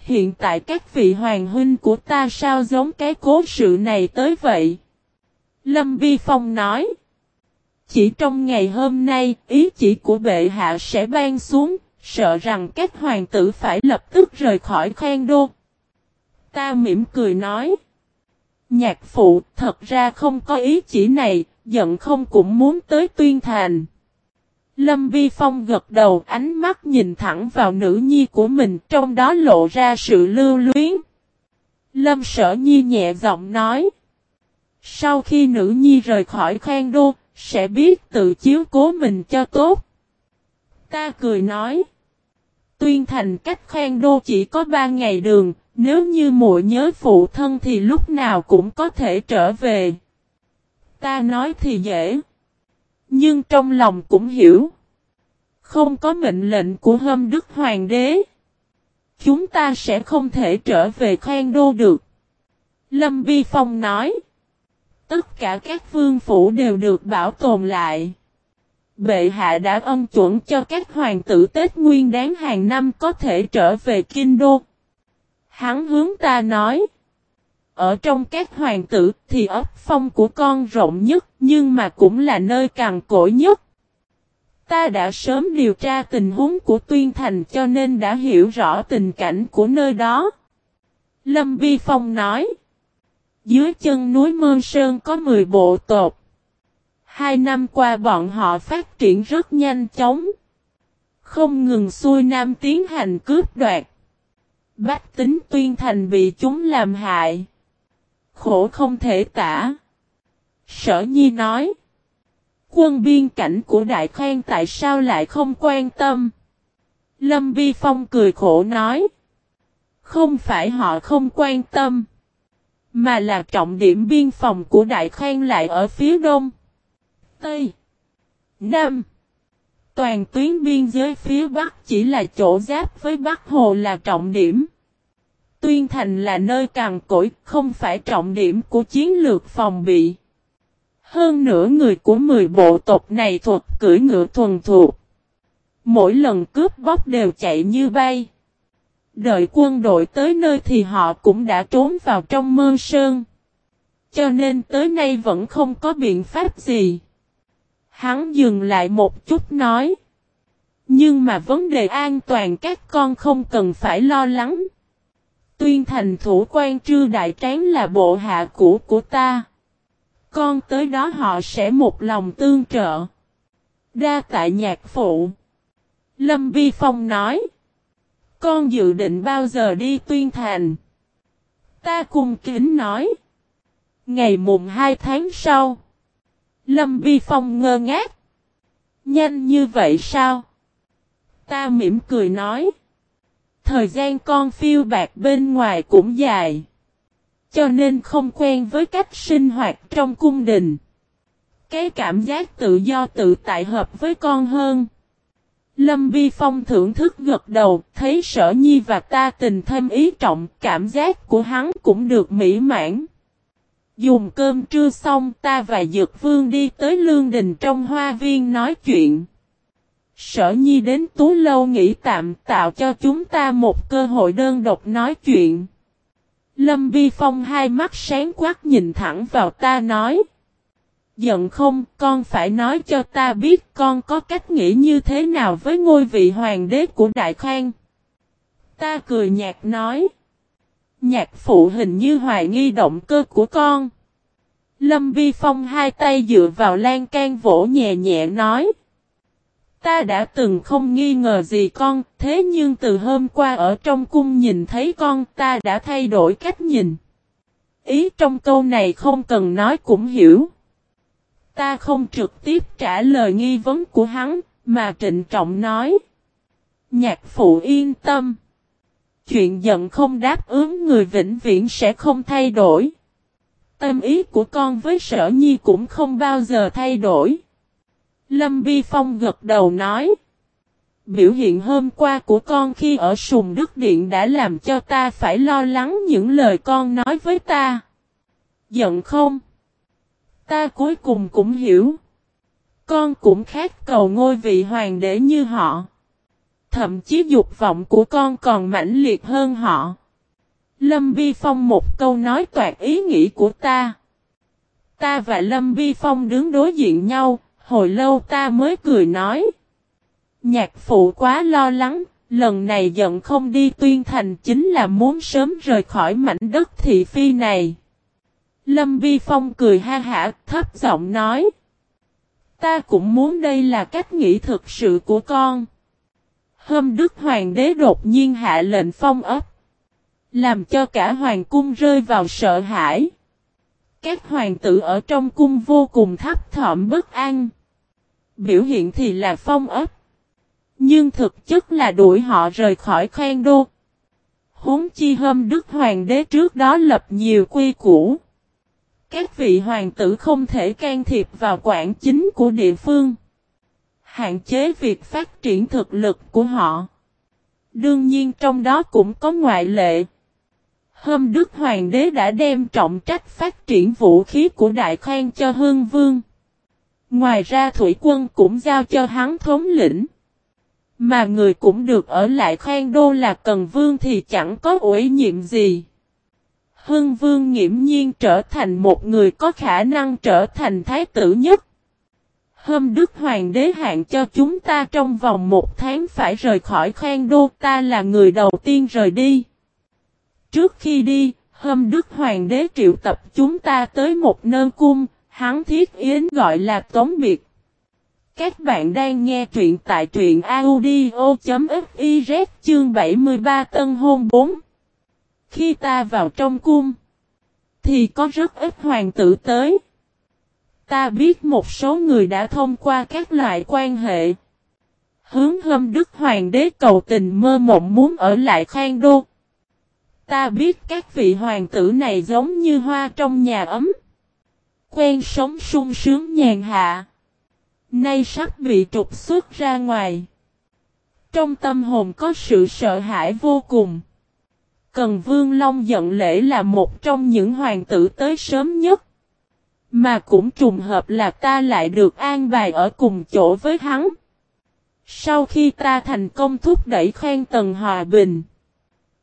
hiện tại các vị hoàng huynh của ta sao giống cái cố sự này tới vậy? Lâm Vi Phong nói. Chỉ trong ngày hôm nay, ý chỉ của bệ hạ sẽ ban xuống, sợ rằng các hoàng tử phải lập tức rời khỏi khoang đô. Ta mỉm cười nói. Nhạc phụ, thật ra không có ý chỉ này, giận không cũng muốn tới tuyên thành. Lâm Vi Phong gật đầu ánh mắt nhìn thẳng vào nữ nhi của mình trong đó lộ ra sự lưu luyến. Lâm Sở Nhi nhẹ giọng nói. Sau khi nữ nhi rời khỏi khoang đô, sẽ biết tự chiếu cố mình cho tốt. Ta cười nói. Tuyên thành cách khoang đô chỉ có ba ngày đường, nếu như muội nhớ phụ thân thì lúc nào cũng có thể trở về. Ta nói thì dễ. Nhưng trong lòng cũng hiểu. Không có mệnh lệnh của hâm đức hoàng đế. Chúng ta sẽ không thể trở về khoan đô được. Lâm Vi Phong nói. Tất cả các vương phủ đều được bảo tồn lại. Bệ hạ đã ân chuẩn cho các hoàng tử Tết Nguyên đáng hàng năm có thể trở về Kinh Đô. Hắn hướng ta nói. Ở trong các hoàng tử thì ấp phong của con rộng nhất, nhưng mà cũng là nơi càng cổ nhất. Ta đã sớm điều tra tình huống của Tuyên Thành cho nên đã hiểu rõ tình cảnh của nơi đó. Lâm Vi Phong nói. Dưới chân núi Mơ Sơn có 10 bộ tộc. Hai năm qua bọn họ phát triển rất nhanh chóng. Không ngừng xuôi nam tiến hành cướp đoạt. Bách tính tuyên thành bị chúng làm hại. Khổ không thể tả. Sở Nhi nói. Quân biên cảnh của Đại Khang tại sao lại không quan tâm? Lâm Vi Phong cười khổ nói. Không phải họ không quan tâm. Mà là trọng điểm biên phòng của Đại Khang lại ở phía đông. Tây. Nam. Toàn tuyến biên giới phía Bắc chỉ là chỗ giáp với Bắc Hồ là trọng điểm. Tuyên Thành là nơi càng cỗi, không phải trọng điểm của chiến lược phòng bị. Hơn nửa người của 10 bộ tộc này thuộc cưỡi ngựa thuần thuộc. Mỗi lần cướp bóc đều chạy như bay. Đợi quân đội tới nơi thì họ cũng đã trốn vào trong mơ sơn. Cho nên tới nay vẫn không có biện pháp gì. Hắn dừng lại một chút nói. Nhưng mà vấn đề an toàn các con không cần phải lo lắng. Tuyên thành thủ quan trư đại tráng là bộ hạ cũ của ta. Con tới đó họ sẽ một lòng tương trợ. Đa tại nhạc phụ. Lâm Vi Phong nói. Con dự định bao giờ đi tuyên thành? Ta cùng kính nói. Ngày mùng 2 tháng sau. Lâm Vi Phong ngơ ngác. Nhanh như vậy sao? Ta mỉm cười nói. Thời gian con phiêu bạc bên ngoài cũng dài. Cho nên không quen với cách sinh hoạt trong cung đình. Cái cảm giác tự do tự tại hợp với con hơn. Lâm Vi Phong thưởng thức gật đầu, thấy sở nhi và ta tình thêm ý trọng, cảm giác của hắn cũng được mỹ mãn. Dùng cơm trưa xong ta và Dược Vương đi tới Lương Đình trong hoa viên nói chuyện. Sở Nhi đến Tú Lâu nghỉ tạm tạo cho chúng ta một cơ hội đơn độc nói chuyện. Lâm Vi Phong hai mắt sáng quát nhìn thẳng vào ta nói. Giận không, con phải nói cho ta biết con có cách nghĩ như thế nào với ngôi vị hoàng đế của Đại Khang. Ta cười nhạt nói. Nhạc phụ hình như hoài nghi động cơ của con. Lâm Vi Phong hai tay dựa vào lan can vỗ nhẹ nhẹ nói. Ta đã từng không nghi ngờ gì con, thế nhưng từ hôm qua ở trong cung nhìn thấy con ta đã thay đổi cách nhìn. Ý trong câu này không cần nói cũng hiểu. Ta không trực tiếp trả lời nghi vấn của hắn, mà trịnh trọng nói. Nhạc phụ yên tâm. Chuyện giận không đáp ứng người vĩnh viễn sẽ không thay đổi. Tâm ý của con với sở nhi cũng không bao giờ thay đổi. Lâm Vi Phong gật đầu nói. Biểu hiện hôm qua của con khi ở Sùng Đức Điện đã làm cho ta phải lo lắng những lời con nói với ta. Giận không? Ta cuối cùng cũng hiểu. Con cũng khát cầu ngôi vị hoàng đế như họ. Thậm chí dục vọng của con còn mãnh liệt hơn họ. Lâm Vi Phong một câu nói toạt ý nghĩ của ta. Ta và Lâm Vi Phong đứng đối diện nhau, hồi lâu ta mới cười nói. Nhạc phụ quá lo lắng, lần này giận không đi tuyên thành chính là muốn sớm rời khỏi mảnh đất thị phi này. Lâm Vi Phong cười ha hả, thấp giọng nói. Ta cũng muốn đây là cách nghĩ thực sự của con. Hôm Đức Hoàng đế đột nhiên hạ lệnh phong ấp. Làm cho cả hoàng cung rơi vào sợ hãi. Các hoàng tử ở trong cung vô cùng thấp thỏm bất an. Biểu hiện thì là phong ấp. Nhưng thực chất là đuổi họ rời khỏi khoan đô. Huống chi hôm Đức Hoàng đế trước đó lập nhiều quy củ. Các vị hoàng tử không thể can thiệp vào quản chính của địa phương. Hạn chế việc phát triển thực lực của họ. Đương nhiên trong đó cũng có ngoại lệ. Hôm Đức Hoàng đế đã đem trọng trách phát triển vũ khí của Đại Khang cho Hương Vương. Ngoài ra Thủy quân cũng giao cho hắn thống lĩnh. Mà người cũng được ở lại Khang Đô là Cần Vương thì chẳng có ủy nhiệm gì. Hưng Vương nghiễm nhiên trở thành một người có khả năng trở thành thái tử nhất. Hôm Đức Hoàng đế hạn cho chúng ta trong vòng một tháng phải rời khỏi Khang Đô ta là người đầu tiên rời đi. Trước khi đi, hôm Đức Hoàng đế triệu tập chúng ta tới một nơi cung, hắn thiết yến gọi là Tống Biệt. Các bạn đang nghe truyện tại truyện audio.fiz chương 73 Tân Hôn 4. Khi ta vào trong cung, thì có rất ít hoàng tử tới. Ta biết một số người đã thông qua các loại quan hệ. Hướng hâm Đức Hoàng đế cầu tình mơ mộng muốn ở lại Khang Đô. Ta biết các vị hoàng tử này giống như hoa trong nhà ấm. Quen sống sung sướng nhàn hạ. Nay sắp bị trục xuất ra ngoài. Trong tâm hồn có sự sợ hãi vô cùng. Cần Vương Long giận lễ là một trong những hoàng tử tới sớm nhất. Mà cũng trùng hợp là ta lại được an bài ở cùng chỗ với hắn. Sau khi ta thành công thúc đẩy khoan tần hòa bình.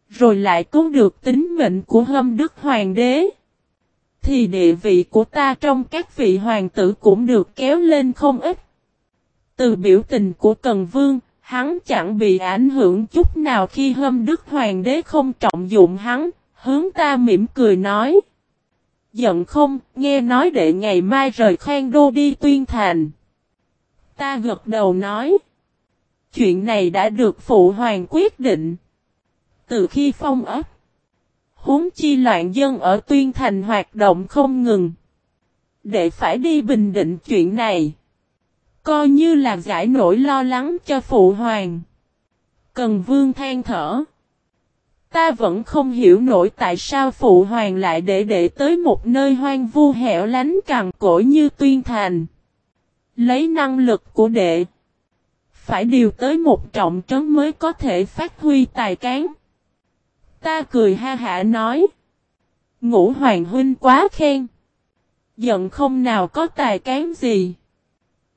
Rồi lại cứu được tính mệnh của hâm đức hoàng đế. Thì địa vị của ta trong các vị hoàng tử cũng được kéo lên không ít. Từ biểu tình của Cần Vương, hắn chẳng bị ảnh hưởng chút nào khi hâm đức hoàng đế không trọng dụng hắn, hướng ta mỉm cười nói. Giận không, nghe nói để ngày mai rời khoan đô đi tuyên thành. Ta gật đầu nói. Chuyện này đã được phụ hoàng quyết định. Từ khi phong ấp, huống chi loạn dân ở tuyên thành hoạt động không ngừng. Để phải đi bình định chuyện này. Coi như là giải nỗi lo lắng cho phụ hoàng. Cần vương than thở. Ta vẫn không hiểu nổi tại sao phụ hoàng lại để đệ tới một nơi hoang vu hẻo lánh cằn cỗi như tuyên thành. Lấy năng lực của đệ. Phải điều tới một trọng trấn mới có thể phát huy tài cán. Ta cười ha hả nói. Ngũ hoàng huynh quá khen. Giận không nào có tài cán gì.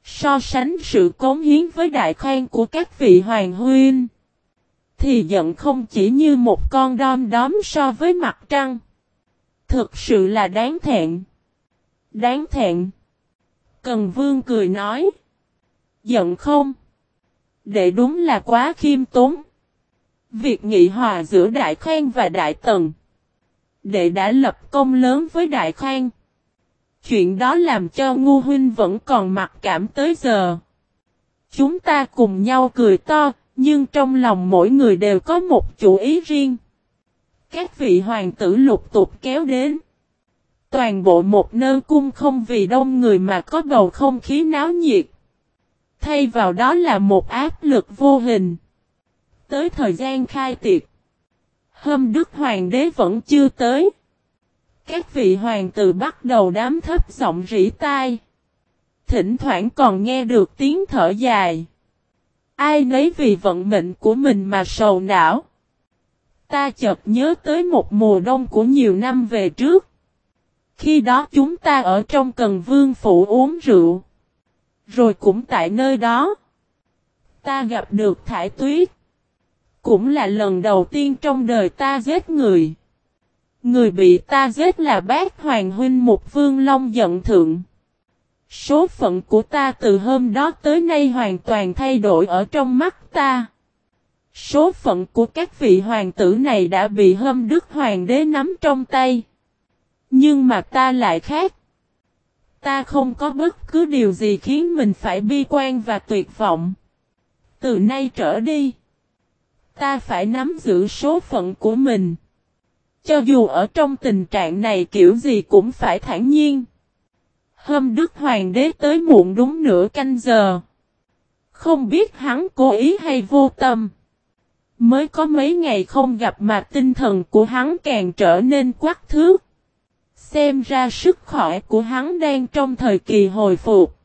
So sánh sự cống hiến với đại khoan của các vị hoàng huynh. Thì giận không chỉ như một con đom đóm so với mặt trăng. Thực sự là đáng thẹn. Đáng thẹn. Cần vương cười nói. Giận không? Đệ đúng là quá khiêm tốn. Việc nghị hòa giữa Đại Khang và Đại Tần. Đệ đã lập công lớn với Đại Khang. Chuyện đó làm cho Ngu Huynh vẫn còn mặc cảm tới giờ. Chúng ta cùng nhau cười to, nhưng trong lòng mỗi người đều có một chủ ý riêng. Các vị hoàng tử lục tục kéo đến. Toàn bộ một nơi cung không vì đông người mà có bầu không khí náo nhiệt. Thay vào đó là một áp lực vô hình. Tới thời gian khai tiệc. Hôm Đức Hoàng đế vẫn chưa tới. Các vị hoàng tử bắt đầu đám thấp giọng rỉ tai. Thỉnh thoảng còn nghe được tiếng thở dài. Ai nấy vì vận mệnh của mình mà sầu não. Ta chợt nhớ tới một mùa đông của nhiều năm về trước. Khi đó chúng ta ở trong cần vương phủ uống rượu. Rồi cũng tại nơi đó. Ta gặp được thải tuyết. Cũng là lần đầu tiên trong đời ta giết người. Người bị ta giết là bác Hoàng Huynh một Vương Long giận thượng. Số phận của ta từ hôm đó tới nay hoàn toàn thay đổi ở trong mắt ta. Số phận của các vị hoàng tử này đã bị hâm đức hoàng đế nắm trong tay. Nhưng mà ta lại khác. Ta không có bất cứ điều gì khiến mình phải bi quan và tuyệt vọng. Từ nay trở đi, ta phải nắm giữ số phận của mình. Cho dù ở trong tình trạng này kiểu gì cũng phải thản nhiên. Hôm Đức Hoàng đế tới muộn đúng nửa canh giờ. Không biết hắn cố ý hay vô tâm. Mới có mấy ngày không gặp mà tinh thần của hắn càng trở nên quắc thước. Xem ra sức khỏe của hắn đang trong thời kỳ hồi phục.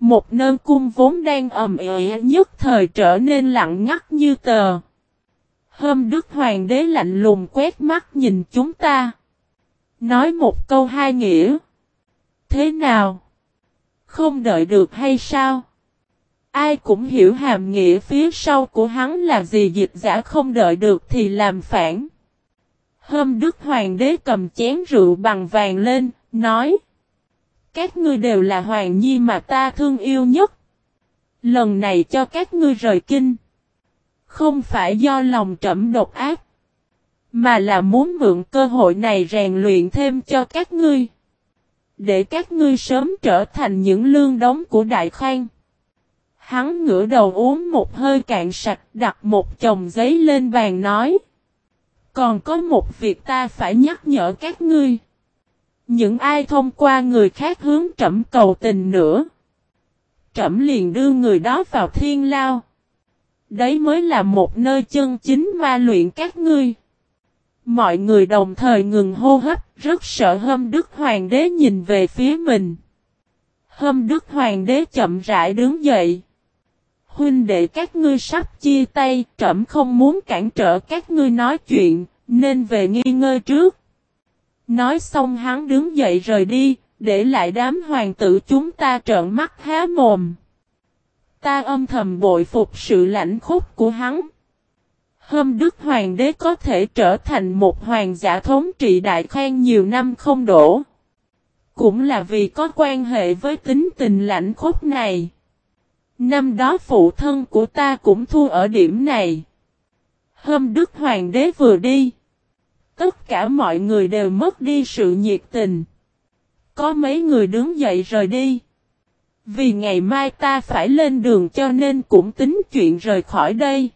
Một nơn cung vốn đang ầm ĩ nhất thời trở nên lặng ngắt như tờ. Hôm Đức Hoàng đế lạnh lùng quét mắt nhìn chúng ta. Nói một câu hai nghĩa. Thế nào? Không đợi được hay sao? Ai cũng hiểu hàm nghĩa phía sau của hắn là gì dịch giả không đợi được thì làm phản. Hôm Đức Hoàng đế cầm chén rượu bằng vàng lên, nói. Các ngươi đều là hoàng nhi mà ta thương yêu nhất. Lần này cho các ngươi rời kinh. Không phải do lòng trẫm độc ác. Mà là muốn mượn cơ hội này rèn luyện thêm cho các ngươi. Để các ngươi sớm trở thành những lương đống của Đại Khang. Hắn ngửa đầu uống một hơi cạn sạch, đặt một chồng giấy lên bàn nói. Còn có một việc ta phải nhắc nhở các ngươi. Những ai thông qua người khác hướng trẫm cầu tình nữa. Trẫm liền đưa người đó vào thiên lao. Đấy mới là một nơi chân chính ma luyện các ngươi. Mọi người đồng thời ngừng hô hấp, rất sợ hâm đức hoàng đế nhìn về phía mình. Hâm đức hoàng đế chậm rãi đứng dậy. Huynh đệ các ngươi sắp chia tay, trẫm không muốn cản trở các ngươi nói chuyện, nên về nghi ngơi trước. Nói xong hắn đứng dậy rời đi, để lại đám hoàng tử chúng ta trợn mắt há mồm. Ta âm thầm bội phục sự lãnh khúc của hắn. Hôm Đức Hoàng đế có thể trở thành một hoàng giả thống trị đại khoan nhiều năm không đổ. Cũng là vì có quan hệ với tính tình lãnh khúc này. Năm đó phụ thân của ta cũng thua ở điểm này. Hôm Đức Hoàng đế vừa đi. Tất cả mọi người đều mất đi sự nhiệt tình. Có mấy người đứng dậy rời đi. Vì ngày mai ta phải lên đường cho nên cũng tính chuyện rời khỏi đây.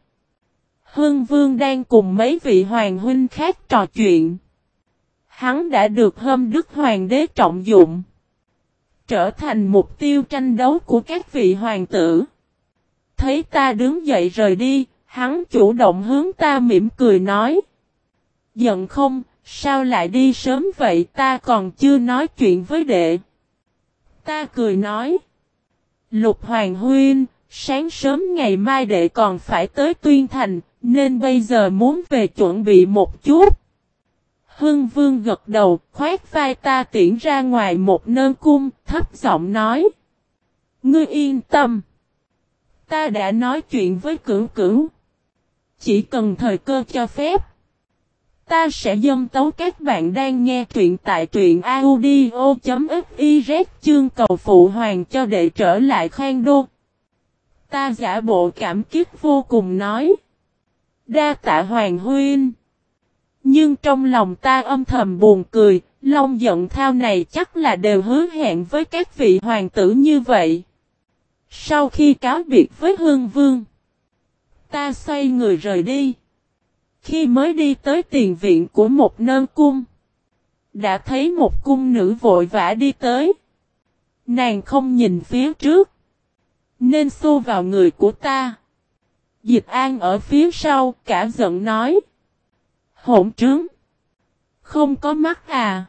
Hương Vương đang cùng mấy vị hoàng huynh khác trò chuyện. Hắn đã được hâm Đức Hoàng đế trọng dụng. Trở thành mục tiêu tranh đấu của các vị hoàng tử. Thấy ta đứng dậy rời đi, hắn chủ động hướng ta mỉm cười nói. Giận không, sao lại đi sớm vậy ta còn chưa nói chuyện với đệ. Ta cười nói. Lục Hoàng Huynh, sáng sớm ngày mai đệ còn phải tới Tuyên Thành, nên bây giờ muốn về chuẩn bị một chút. Hưng Vương gật đầu, khoét vai ta tiễn ra ngoài một nơn cung, thấp giọng nói. Ngươi yên tâm. Ta đã nói chuyện với cửu cửu. Chỉ cần thời cơ cho phép. Ta sẽ dâng tấu các bạn đang nghe truyện tại truyện audio.fiz chương cầu phụ hoàng cho đệ trở lại khoan đô. Ta giả bộ cảm kích vô cùng nói. Đa tạ hoàng huynh. Nhưng trong lòng ta âm thầm buồn cười, Long giận thao này chắc là đều hứa hẹn với các vị hoàng tử như vậy. Sau khi cáo biệt với Hương Vương, ta xoay người rời đi. Khi mới đi tới tiền viện của một nơn cung, đã thấy một cung nữ vội vã đi tới. Nàng không nhìn phía trước, nên xô vào người của ta. Dịch An ở phía sau, cả giận nói. Hỗn trướng! Không có mắt à!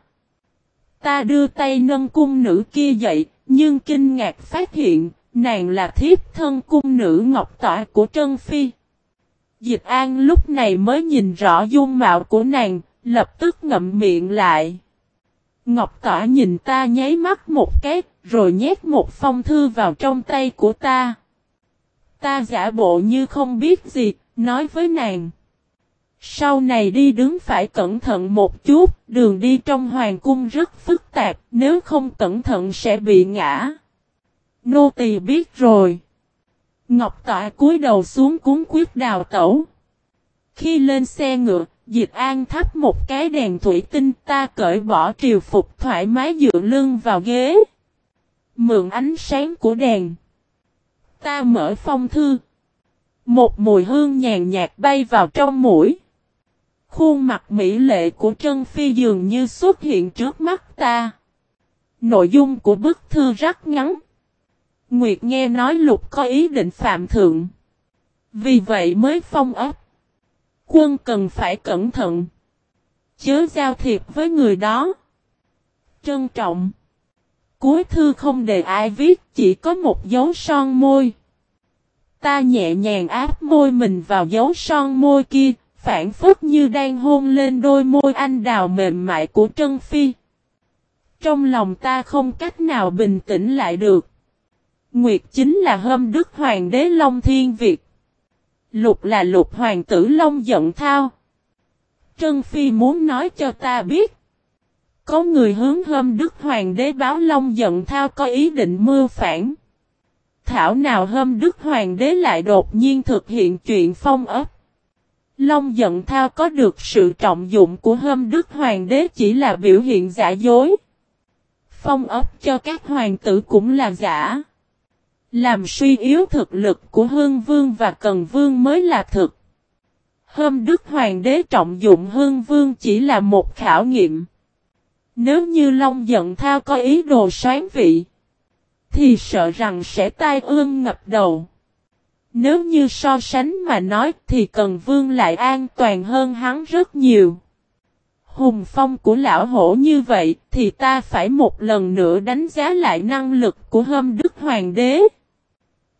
Ta đưa tay nâng cung nữ kia dậy, nhưng kinh ngạc phát hiện, nàng là thiếp thân cung nữ ngọc tọa của Trân Phi. Dịch An lúc này mới nhìn rõ dung mạo của nàng, lập tức ngậm miệng lại. Ngọc Tỏa nhìn ta nháy mắt một cái, rồi nhét một phong thư vào trong tay của ta. Ta giả bộ như không biết gì, nói với nàng. Sau này đi đứng phải cẩn thận một chút, đường đi trong hoàng cung rất phức tạp, nếu không cẩn thận sẽ bị ngã. Nô tỳ biết rồi. Ngọc tọa cúi đầu xuống cuốn quyết đào tẩu. Khi lên xe ngựa, Dịch An thắp một cái đèn thủy tinh ta cởi bỏ triều phục thoải mái dựa lưng vào ghế. Mượn ánh sáng của đèn. Ta mở phong thư. Một mùi hương nhàn nhạt bay vào trong mũi. Khuôn mặt mỹ lệ của Trân Phi dường như xuất hiện trước mắt ta. Nội dung của bức thư rất ngắn. Nguyệt nghe nói lục có ý định phạm thượng. Vì vậy mới phong ấp. Quân cần phải cẩn thận. Chớ giao thiệp với người đó. Trân trọng. Cuối thư không để ai viết, chỉ có một dấu son môi. Ta nhẹ nhàng áp môi mình vào dấu son môi kia, phản phất như đang hôn lên đôi môi anh đào mềm mại của Trân Phi. Trong lòng ta không cách nào bình tĩnh lại được. Nguyệt chính là hâm đức hoàng đế Long Thiên Việt. Lục là lục hoàng tử Long giận thao. Trân Phi muốn nói cho ta biết. Có người hướng hâm đức hoàng đế báo Long giận thao có ý định mưu phản. Thảo nào hâm đức hoàng đế lại đột nhiên thực hiện chuyện phong ấp. Long giận thao có được sự trọng dụng của hâm đức hoàng đế chỉ là biểu hiện giả dối. Phong ấp cho các hoàng tử cũng là giả. Làm suy yếu thực lực của Hương Vương và Cần Vương mới là thực. Hôm Đức Hoàng đế trọng dụng Hương Vương chỉ là một khảo nghiệm. Nếu như Long giận thao có ý đồ xoán vị, thì sợ rằng sẽ tai ương ngập đầu. Nếu như so sánh mà nói thì Cần Vương lại an toàn hơn hắn rất nhiều. Hùng phong của lão hổ như vậy thì ta phải một lần nữa đánh giá lại năng lực của hâm đức hoàng đế.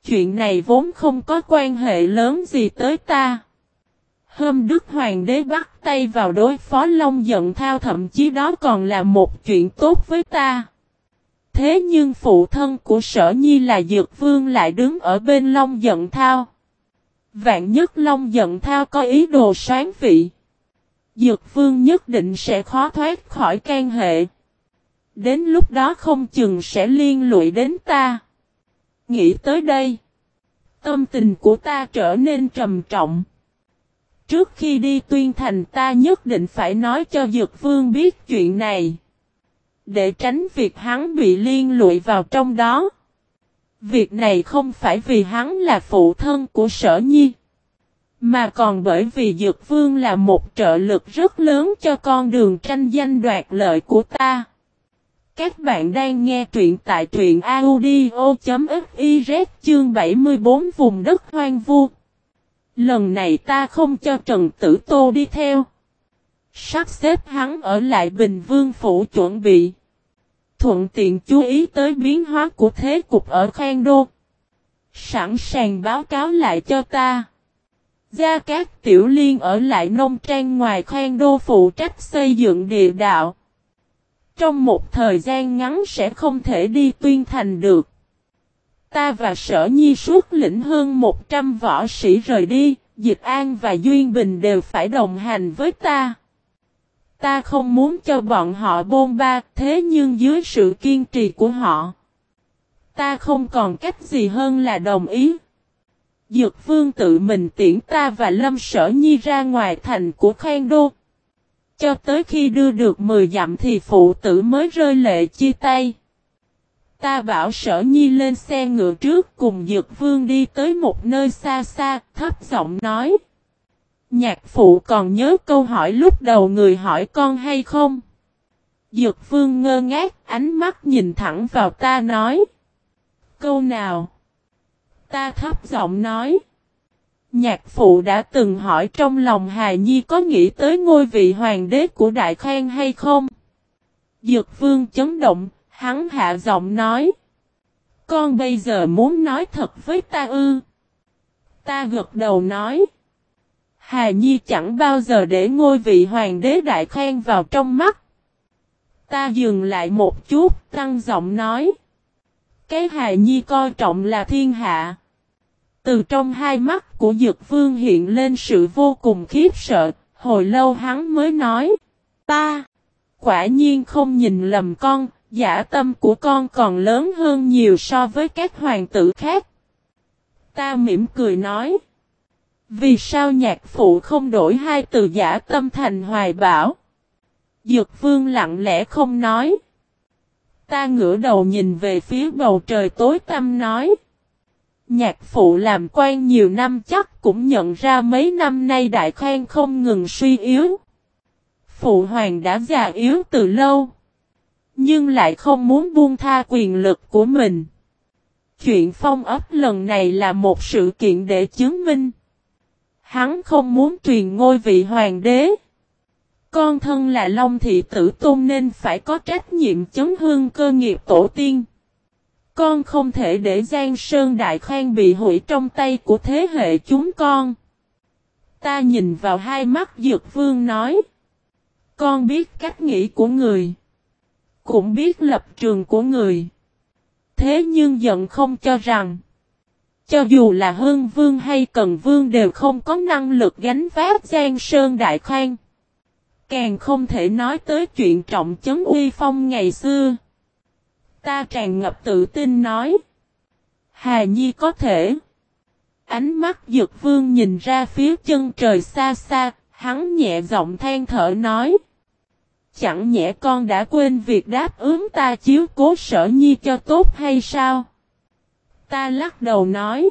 Chuyện này vốn không có quan hệ lớn gì tới ta. Hôm Đức Hoàng đế bắt tay vào đối phó Long giận thao, thậm chí đó còn là một chuyện tốt với ta. Thế nhưng phụ thân của sở nhi là Dược Vương lại đứng ở bên Long giận thao. Vạn nhất Long giận thao có ý đồ sáng vị. Dược Vương nhất định sẽ khó thoát khỏi can hệ. Đến lúc đó không chừng sẽ liên lụy đến ta. Nghĩ tới đây. Tâm tình của ta trở nên trầm trọng. Trước khi đi tuyên thành, ta nhất định phải nói cho Dược Vương biết chuyện này. Để tránh việc hắn bị liên lụy vào trong đó. Việc này không phải vì hắn là phụ thân của sở nhi. Mà còn bởi vì Dược Vương là một trợ lực rất lớn cho con đường tranh danh đoạt lợi của ta. Các bạn đang nghe truyện tại truyện audio.fiz chương 74 vùng đất hoang vu. Lần này ta không cho Trần Tử Tô đi theo. Sắp xếp hắn ở lại Bình Vương Phủ chuẩn bị. Thuận tiện chú ý tới biến hóa của thế cục ở Khang Đô. Sẵn sàng báo cáo lại cho ta. Gia Cát Tiểu Liên ở lại nông trang ngoài Khang Đô phụ trách xây dựng địa đạo. Trong một thời gian ngắn sẽ không thể đi tuyên thành được. Ta và sở nhi suốt lĩnh hơn 100 võ sĩ rời đi, Dịch An và Duyên Bình đều phải đồng hành với ta. Ta không muốn cho bọn họ bôn ba, thế nhưng dưới sự kiên trì của họ, ta không còn cách gì hơn là đồng ý. Dược vương tự mình tiễn ta và Lâm Sở Nhi ra ngoài thành của Khang Đô. Cho tới khi đưa được 10 dặm thì phụ tử mới rơi lệ chia tay. Ta bảo sở nhi lên xe ngựa trước cùng Dược Vương đi tới một nơi xa xa, thấp giọng nói. Nhạc phụ còn nhớ câu hỏi lúc đầu người hỏi con hay không? Dược Vương ngơ ngác, ánh mắt nhìn thẳng vào ta nói. Câu nào? Ta thấp giọng nói. Nhạc phụ đã từng hỏi trong lòng Hài Nhi có nghĩ tới ngôi vị hoàng đế của Đại Khang hay không? Dược vương chấn động, hắn hạ giọng nói. Con bây giờ muốn nói thật với ta ư. Ta gật đầu nói. Hà Nhi chẳng bao giờ để ngôi vị hoàng đế Đại Khang vào trong mắt. Ta dừng lại một chút, tăng giọng nói. Cái Hà Nhi coi trọng là thiên hạ. Từ trong hai mắt của Dược Vương hiện lên sự vô cùng khiếp sợ, hồi lâu hắn mới nói, ta, quả nhiên không nhìn lầm con, giả tâm của con còn lớn hơn nhiều so với các hoàng tử khác. Ta mỉm cười nói, vì sao nhạc phụ không đổi hai từ giả tâm thành hoài bảo? Dược Vương lặng lẽ không nói. Ta ngửa đầu nhìn về phía bầu trời tối tăm nói. Nhạc phụ làm quan nhiều năm chắc cũng nhận ra mấy năm nay đại khoan không ngừng suy yếu. Phụ hoàng đã già yếu từ lâu. Nhưng lại không muốn buông tha quyền lực của mình. Chuyện phong ấp lần này là một sự kiện để chứng minh. Hắn không muốn truyền ngôi vị hoàng đế. Con thân là Long Thị Tử Tôn nên phải có trách nhiệm chấn hương cơ nghiệp tổ tiên. Con không thể để Giang Sơn Đại Khang bị hủy trong tay của thế hệ chúng con. Ta nhìn vào hai mắt Dược Vương nói. Con biết cách nghĩ của người. Cũng biết lập trường của người. Thế nhưng giận không cho rằng. Cho dù là Hương Vương hay Cần Vương đều không có năng lực gánh vác Giang Sơn Đại Khang. Càng không thể nói tới chuyện trọng chấn uy phong ngày xưa. Ta tràn ngập tự tin nói. Hà Nhi có thể. Ánh mắt dược vương nhìn ra phía chân trời xa xa, hắn nhẹ giọng than thở nói. Chẳng nhẽ con đã quên việc đáp ứng ta chiếu cố sở nhi cho tốt hay sao? Ta lắc đầu nói.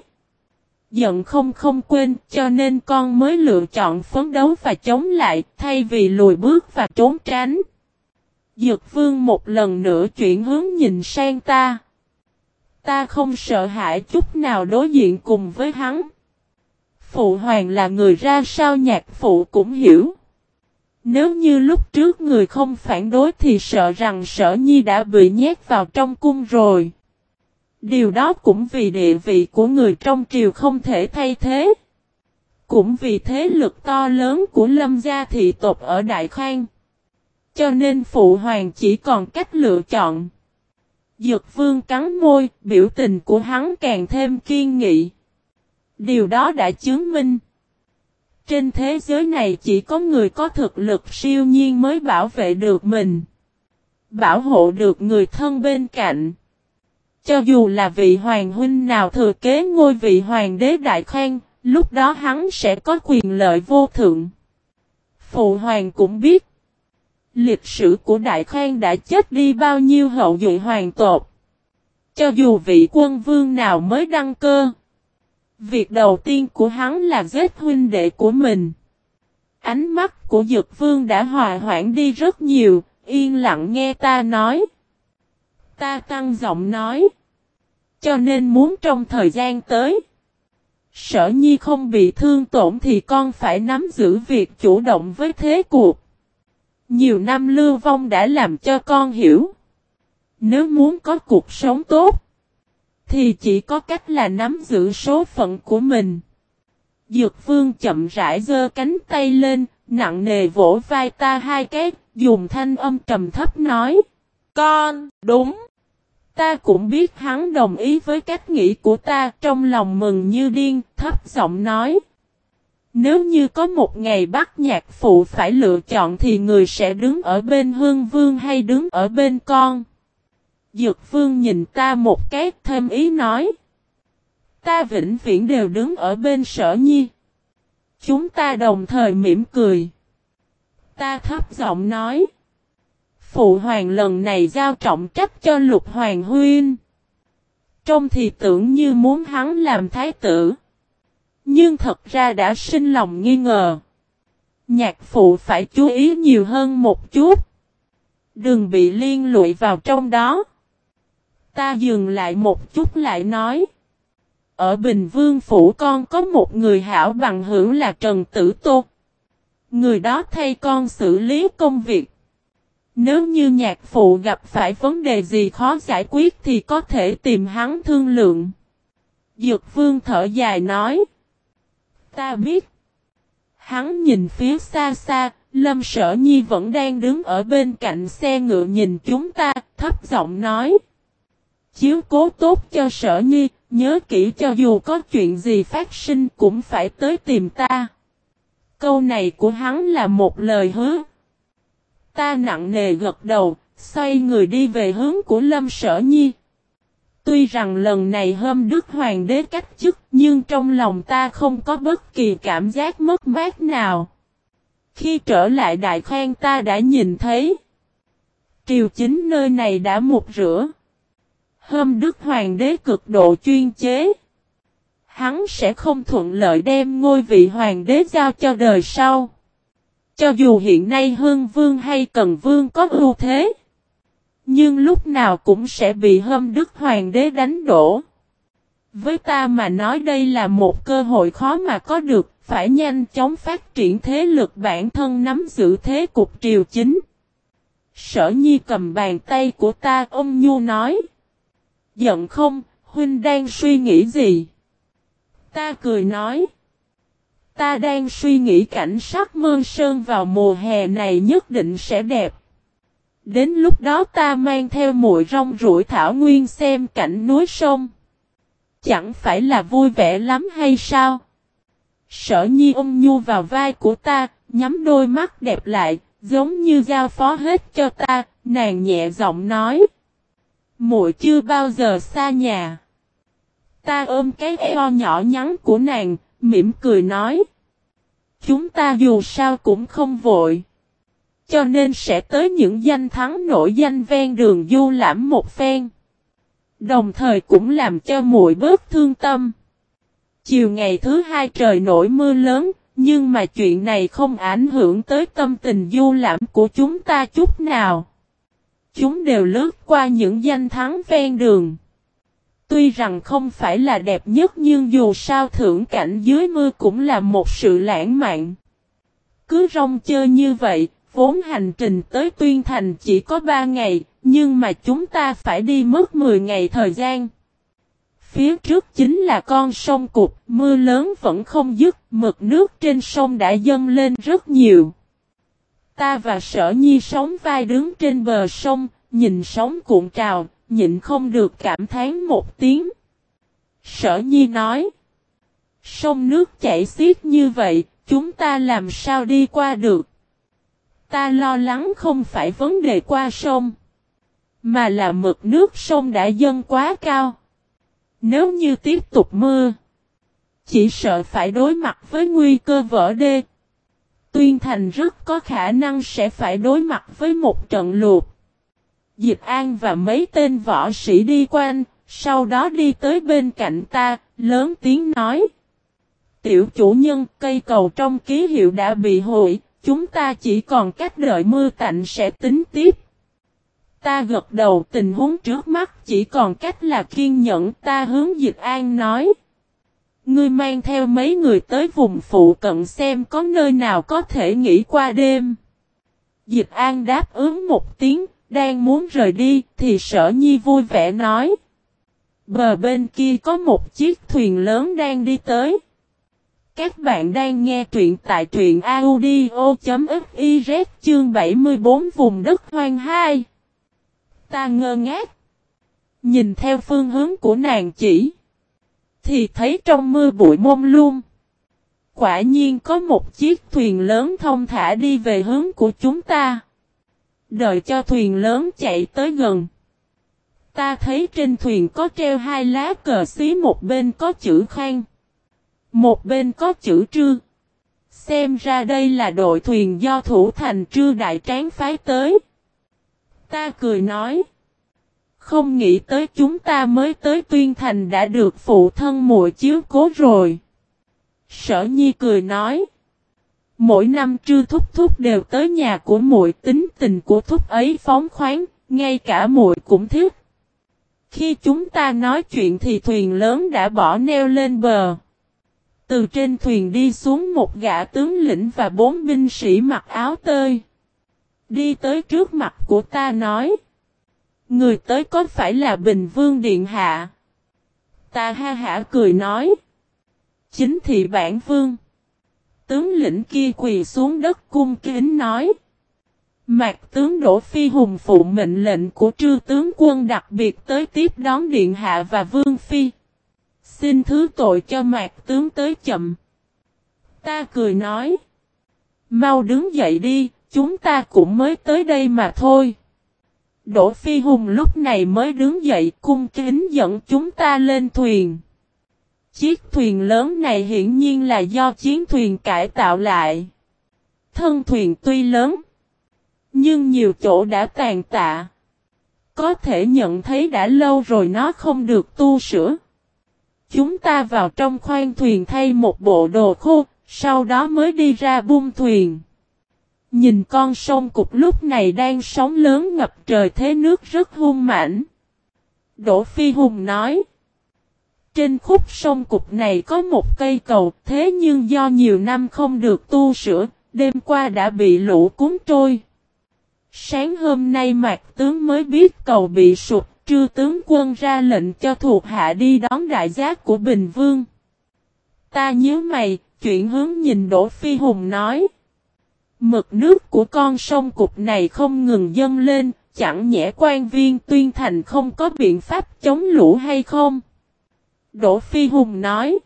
Giận không không quên cho nên con mới lựa chọn phấn đấu và chống lại thay vì lùi bước và trốn tránh. Dược vương một lần nữa chuyển hướng nhìn sang ta. Ta không sợ hãi chút nào đối diện cùng với hắn. Phụ hoàng là người ra sao nhạc phụ cũng hiểu. Nếu như lúc trước người không phản đối thì sợ rằng sở nhi đã bị nhét vào trong cung rồi. Điều đó cũng vì địa vị của người trong triều không thể thay thế. Cũng vì thế lực to lớn của lâm gia thị tộc ở Đại Khang. Cho nên phụ hoàng chỉ còn cách lựa chọn. Dược vương cắn môi, biểu tình của hắn càng thêm kiên nghị. Điều đó đã chứng minh. Trên thế giới này chỉ có người có thực lực siêu nhiên mới bảo vệ được mình. Bảo hộ được người thân bên cạnh. Cho dù là vị hoàng huynh nào thừa kế ngôi vị hoàng đế đại khang, lúc đó hắn sẽ có quyền lợi vô thượng. Phụ hoàng cũng biết. Lịch sử của Đại Khang đã chết đi bao nhiêu hậu duệ hoàng tộc. Cho dù vị quân vương nào mới đăng cơ. Việc đầu tiên của hắn là giết huynh đệ của mình. Ánh mắt của dược Vương đã hòa hoãn đi rất nhiều, yên lặng nghe ta nói. Ta tăng giọng nói. Cho nên muốn trong thời gian tới. Sở nhi không bị thương tổn thì con phải nắm giữ việc chủ động với thế cuộc. Nhiều năm lưu vong đã làm cho con hiểu. Nếu muốn có cuộc sống tốt. Thì chỉ có cách là nắm giữ số phận của mình. Dược vương chậm rãi giơ cánh tay lên, nặng nề vỗ vai ta hai cái, dùng thanh âm trầm thấp nói. Con, đúng. Ta cũng biết hắn đồng ý với cách nghĩ của ta trong lòng mừng như điên, thấp giọng nói. Nếu như có một ngày bắt nhạc phụ phải lựa chọn thì người sẽ đứng ở bên hương vương hay đứng ở bên con. Dược vương nhìn ta một cái, thêm ý nói. Ta vĩnh viễn đều đứng ở bên sở nhi. Chúng ta đồng thời mỉm cười. Ta thấp giọng nói. Phụ hoàng lần này giao trọng trách cho lục hoàng huyên. Trông thì tưởng như muốn hắn làm thái tử. Nhưng thật ra đã sinh lòng nghi ngờ. Nhạc phụ phải chú ý nhiều hơn một chút. Đừng bị liên lụy vào trong đó. Ta dừng lại một chút lại nói. Ở Bình Vương Phủ con có một người hảo bằng hữu là Trần Tử Tô. Người đó thay con xử lý công việc. Nếu như nhạc phụ gặp phải vấn đề gì khó giải quyết thì có thể tìm hắn thương lượng. Dược vương thở dài nói. Ta biết. Hắn nhìn phía xa xa, Lâm Sở Nhi vẫn đang đứng ở bên cạnh xe ngựa nhìn chúng ta, thấp giọng nói. Chiếu cố tốt cho Sở Nhi, nhớ kỹ cho dù có chuyện gì phát sinh cũng phải tới tìm ta. Câu này của hắn là một lời hứa. Ta nặng nề gật đầu, xoay người đi về hướng của Lâm Sở Nhi. Tuy rằng lần này hôm Đức Hoàng đế cách chức, nhưng trong lòng ta không có bất kỳ cảm giác mất mát nào. Khi trở lại Đại Khang ta đã nhìn thấy. Triều chính nơi này đã một rửa. Hôm Đức Hoàng đế cực độ chuyên chế. Hắn sẽ không thuận lợi đem ngôi vị hoàng đế giao cho đời sau. Cho dù hiện nay Hương Vương hay Cần Vương có ưu thế. Nhưng lúc nào cũng sẽ bị hâm đức hoàng đế đánh đổ. Với ta mà nói đây là một cơ hội khó mà có được, phải nhanh chóng phát triển thế lực bản thân nắm giữ thế cục triều chính. Sở nhi cầm bàn tay của ta ông Nhu nói. Giận không, huynh đang suy nghĩ gì? Ta cười nói. Ta đang suy nghĩ cảnh sắc mơn sơn vào mùa hè này nhất định sẽ đẹp. Đến lúc đó ta mang theo muội rong rủi thảo nguyên xem cảnh núi sông. Chẳng phải là vui vẻ lắm hay sao? Sở nhi ôm nhu vào vai của ta, nhắm đôi mắt đẹp lại, giống như giao phó hết cho ta, nàng nhẹ giọng nói. muội chưa bao giờ xa nhà. Ta ôm cái eo nhỏ nhắn của nàng, mỉm cười nói. Chúng ta dù sao cũng không vội cho nên sẽ tới những danh thắng nổi danh ven đường du lãm một phen. Đồng thời cũng làm cho muội bớt thương tâm. Chiều ngày thứ hai trời nổi mưa lớn, nhưng mà chuyện này không ảnh hưởng tới tâm tình du lãm của chúng ta chút nào. Chúng đều lướt qua những danh thắng ven đường. Tuy rằng không phải là đẹp nhất nhưng dù sao thưởng cảnh dưới mưa cũng là một sự lãng mạn. Cứ rong chơi như vậy, Vốn hành trình tới Tuyên Thành chỉ có 3 ngày, nhưng mà chúng ta phải đi mất 10 ngày thời gian. Phía trước chính là con sông Cục, mưa lớn vẫn không dứt, mực nước trên sông đã dâng lên rất nhiều. Ta và sở nhi sóng vai đứng trên bờ sông, nhìn sóng cuộn trào, nhịn không được cảm thán một tiếng. Sở nhi nói, sông nước chảy xiết như vậy, chúng ta làm sao đi qua được? Ta lo lắng không phải vấn đề qua sông, mà là mực nước sông đã dâng quá cao. Nếu như tiếp tục mưa, chỉ sợ phải đối mặt với nguy cơ vỡ đê. Tuyên Thành rất có khả năng sẽ phải đối mặt với một trận lụt. Dịch An và mấy tên võ sĩ đi quanh, sau đó đi tới bên cạnh ta, lớn tiếng nói. Tiểu chủ nhân cây cầu trong ký hiệu đã bị hủy, Chúng ta chỉ còn cách đợi mưa tạnh sẽ tính tiếp. Ta gật đầu tình huống trước mắt chỉ còn cách là kiên nhẫn ta hướng Dịch An nói. Ngươi mang theo mấy người tới vùng phụ cận xem có nơi nào có thể nghỉ qua đêm. Dịch An đáp ứng một tiếng, đang muốn rời đi, thì sở nhi vui vẻ nói. Bờ bên kia có một chiếc thuyền lớn đang đi tới. Các bạn đang nghe truyện tại truyện audio.fiz chương 74 vùng đất hoang 2. Ta ngơ ngác. Nhìn theo phương hướng của nàng chỉ. Thì thấy trong mưa bụi mông luôn. Quả nhiên có một chiếc thuyền lớn thông thả đi về hướng của chúng ta. Đợi cho thuyền lớn chạy tới gần. Ta thấy trên thuyền có treo hai lá cờ xí một bên có chữ khang. Một bên có chữ trư. Xem ra đây là đội thuyền do thủ thành trư đại tráng phái tới. Ta cười nói. Không nghĩ tới chúng ta mới tới tuyên thành đã được phụ thân muội chiếu cố rồi. Sở nhi cười nói. Mỗi năm trư thúc thúc đều tới nhà của muội tính tình của thúc ấy phóng khoáng, ngay cả muội cũng thích. Khi chúng ta nói chuyện thì thuyền lớn đã bỏ neo lên bờ. Từ trên thuyền đi xuống một gã tướng lĩnh và bốn binh sĩ mặc áo tơi. Đi tới trước mặt của ta nói. Người tới có phải là Bình Vương Điện Hạ? Ta ha hả cười nói. Chính thị bản vương. Tướng lĩnh kia quỳ xuống đất cung kính nói. Mạc tướng Đỗ Phi Hùng phụ mệnh lệnh của trư tướng quân đặc biệt tới tiếp đón Điện Hạ và Vương Phi. Xin thứ tội cho mạc tướng tới chậm. Ta cười nói. Mau đứng dậy đi, chúng ta cũng mới tới đây mà thôi. Đỗ Phi Hùng lúc này mới đứng dậy cung kính dẫn chúng ta lên thuyền. Chiếc thuyền lớn này hiển nhiên là do chiến thuyền cải tạo lại. Thân thuyền tuy lớn, nhưng nhiều chỗ đã tàn tạ. Có thể nhận thấy đã lâu rồi nó không được tu sửa. Chúng ta vào trong khoang thuyền thay một bộ đồ khô, sau đó mới đi ra buông thuyền. Nhìn con sông cục lúc này đang sóng lớn ngập trời thế nước rất hung mãnh. Đỗ Phi Hùng nói. Trên khúc sông cục này có một cây cầu thế nhưng do nhiều năm không được tu sửa, đêm qua đã bị lũ cuốn trôi. Sáng hôm nay mạc tướng mới biết cầu bị sụp, trư tướng quân ra lệnh cho thuộc hạ đi đón đại giác của Bình Vương. Ta nhớ mày, chuyển hướng nhìn Đỗ Phi Hùng nói. Mực nước của con sông cục này không ngừng dâng lên, chẳng nhẽ quan viên tuyên thành không có biện pháp chống lũ hay không? Đỗ Phi Hùng nói.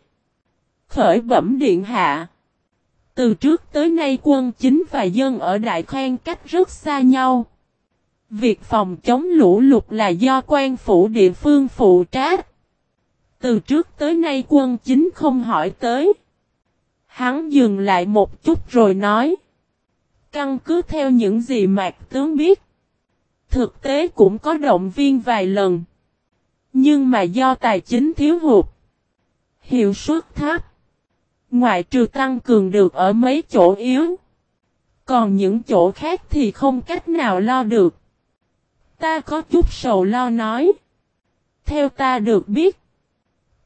Khởi bẩm điện hạ. Từ trước tới nay quân chính và dân ở Đại Khoan cách rất xa nhau. Việc phòng chống lũ lụt là do quan phủ địa phương phụ trách. Từ trước tới nay quân chính không hỏi tới. Hắn dừng lại một chút rồi nói. Căn cứ theo những gì mạc tướng biết. Thực tế cũng có động viên vài lần. Nhưng mà do tài chính thiếu hụt. Hiệu suất thấp. Ngoại trừ tăng cường được ở mấy chỗ yếu. Còn những chỗ khác thì không cách nào lo được. Ta có chút sầu lo nói. Theo ta được biết.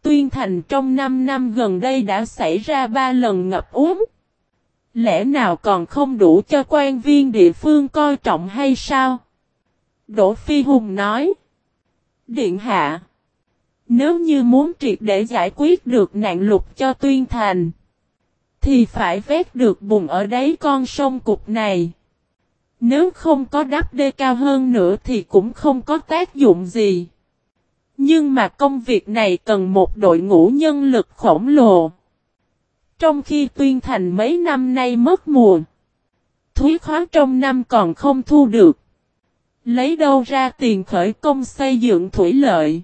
Tuyên thành trong 5 năm gần đây đã xảy ra 3 lần ngập úng. Lẽ nào còn không đủ cho quan viên địa phương coi trọng hay sao? Đỗ Phi Hùng nói. Điện hạ. Nếu như muốn triệt để giải quyết được nạn lục cho tuyên thành. Thì phải vét được bùn ở đáy con sông cục này. Nếu không có đắp đê cao hơn nữa thì cũng không có tác dụng gì. Nhưng mà công việc này cần một đội ngũ nhân lực khổng lồ. Trong khi tuyên thành mấy năm nay mất mùa. Thúy khóa trong năm còn không thu được. Lấy đâu ra tiền khởi công xây dựng thủy lợi.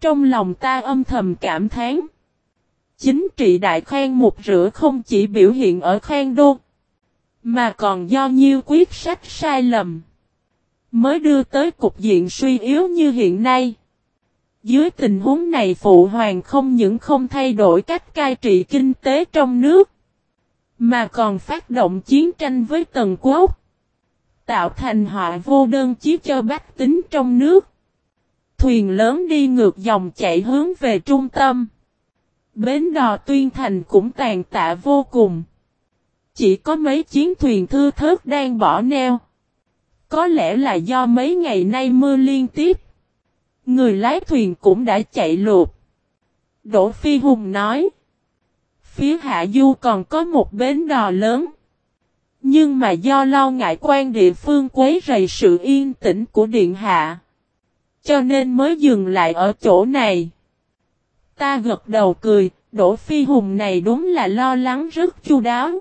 Trong lòng ta âm thầm cảm thán. Chính trị đại khoan một rửa không chỉ biểu hiện ở khoan đô. Mà còn do nhiêu quyết sách sai lầm. Mới đưa tới cục diện suy yếu như hiện nay. Dưới tình huống này Phụ Hoàng không những không thay đổi cách cai trị kinh tế trong nước. Mà còn phát động chiến tranh với Tần Quốc. Tạo thành họa vô đơn chí cho bách tính trong nước. Thuyền lớn đi ngược dòng chạy hướng về trung tâm. Bến đò tuyên thành cũng tàn tạ vô cùng. Chỉ có mấy chiến thuyền thư thớt đang bỏ neo. Có lẽ là do mấy ngày nay mưa liên tiếp. Người lái thuyền cũng đã chạy lụt. Đỗ Phi Hùng nói. Phía Hạ Du còn có một bến đò lớn. Nhưng mà do lo ngại quan địa phương quấy rầy sự yên tĩnh của Điện Hạ. Cho nên mới dừng lại ở chỗ này. Ta gật đầu cười, Đỗ Phi Hùng này đúng là lo lắng rất chu đáo.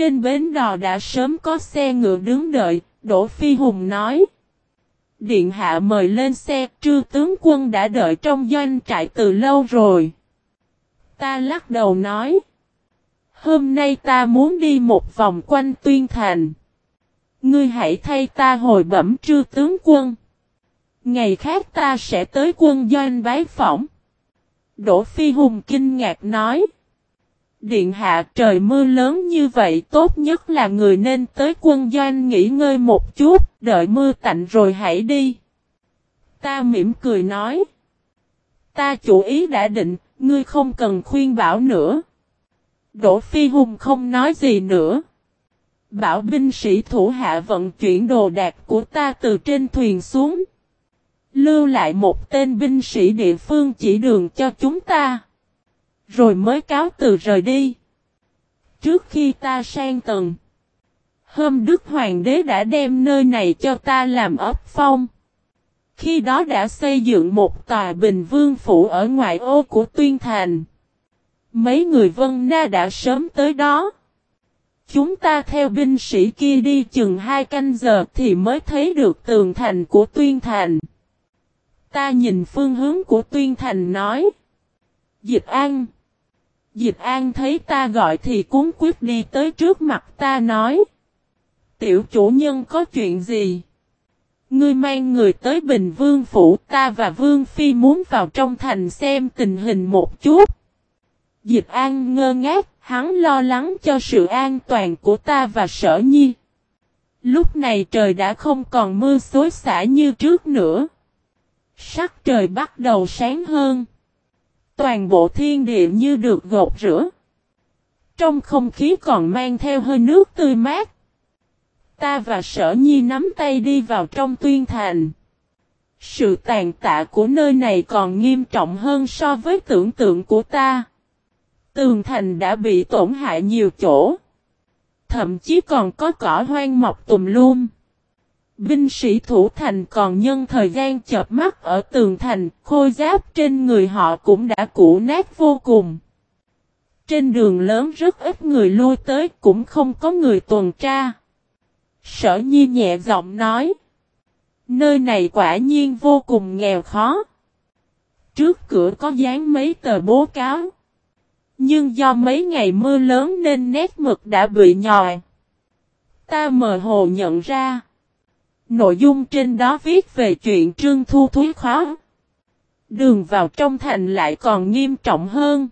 Trên bến đò đã sớm có xe ngựa đứng đợi, Đỗ Phi Hùng nói. Điện hạ mời lên xe, trư tướng quân đã đợi trong doanh trại từ lâu rồi. Ta lắc đầu nói. Hôm nay ta muốn đi một vòng quanh tuyên thành. Ngươi hãy thay ta hồi bẩm trư tướng quân. Ngày khác ta sẽ tới quân doanh bái phỏng. Đỗ Phi Hùng kinh ngạc nói. Điện hạ trời mưa lớn như vậy tốt nhất là người nên tới quân doanh nghỉ ngơi một chút, đợi mưa tạnh rồi hãy đi. Ta mỉm cười nói. Ta chủ ý đã định, ngươi không cần khuyên bảo nữa. Đỗ Phi Hùng không nói gì nữa. Bảo binh sĩ thủ hạ vận chuyển đồ đạc của ta từ trên thuyền xuống. Lưu lại một tên binh sĩ địa phương chỉ đường cho chúng ta. Rồi mới cáo từ rời đi. Trước khi ta sang tầng. Hôm Đức Hoàng đế đã đem nơi này cho ta làm ấp phong. khi đó đã xây dựng một tòa bình vương phủ ở ngoại ô của Tuyên Thành. Mấy người Vân Na đã sớm tới đó. Chúng ta theo binh sĩ kia đi chừng hai canh giờ thì mới thấy được tường thành của Tuyên Thành. Ta nhìn phương hướng của Tuyên Thành nói. Dịch An. Diệp An thấy ta gọi thì cuốn quyết đi tới trước mặt ta nói. Tiểu chủ nhân có chuyện gì? Ngươi mang người tới Bình Vương Phủ ta và Vương Phi muốn vào trong thành xem tình hình một chút. Diệp An ngơ ngác, hắn lo lắng cho sự an toàn của ta và sở nhi. Lúc này trời đã không còn mưa xối xả như trước nữa. Sắc trời bắt đầu sáng hơn. Toàn bộ thiên địa như được gột rửa. Trong không khí còn mang theo hơi nước tươi mát. Ta và sở nhi nắm tay đi vào trong tuyên thành. Sự tàn tạ của nơi này còn nghiêm trọng hơn so với tưởng tượng của ta. Tường thành đã bị tổn hại nhiều chỗ. Thậm chí còn có cỏ hoang mọc tùm lum. Binh sĩ thủ thành còn nhân thời gian chợp mắt ở tường thành, khôi giáp trên người họ cũng đã cũ nát vô cùng. Trên đường lớn rất ít người lui tới cũng không có người tuần tra. Sở nhi nhẹ giọng nói. Nơi này quả nhiên vô cùng nghèo khó. Trước cửa có dán mấy tờ bố cáo. Nhưng do mấy ngày mưa lớn nên nét mực đã bị nhòi. Ta mờ hồ nhận ra. Nội dung trên đó viết về chuyện trương thu thúy khó. Đường vào trong thành lại còn nghiêm trọng hơn.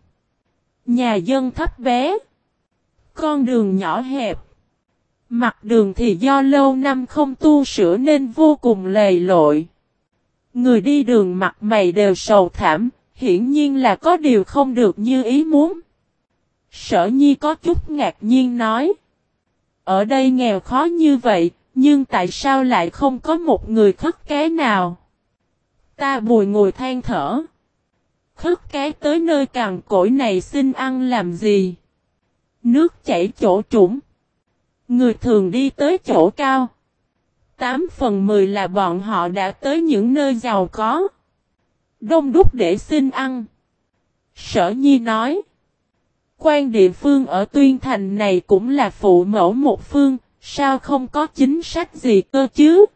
Nhà dân thấp bé. Con đường nhỏ hẹp. Mặt đường thì do lâu năm không tu sửa nên vô cùng lầy lội. Người đi đường mặt mày đều sầu thảm, hiển nhiên là có điều không được như ý muốn. Sở nhi có chút ngạc nhiên nói. Ở đây nghèo khó như vậy, nhưng tại sao lại không có một người khất cái nào? Ta bùi ngồi than thở. Khất cái tới nơi càng cỗi này xin ăn làm gì? Nước chảy chỗ trũng. Người thường đi tới chỗ cao. 8 phần 10 là bọn họ đã tới những nơi giàu có. Đông đúc để xin ăn. Sở Nhi nói. Quan địa phương ở Tuyên Thành này cũng là phụ mẫu một phương, sao không có chính sách gì cơ chứ?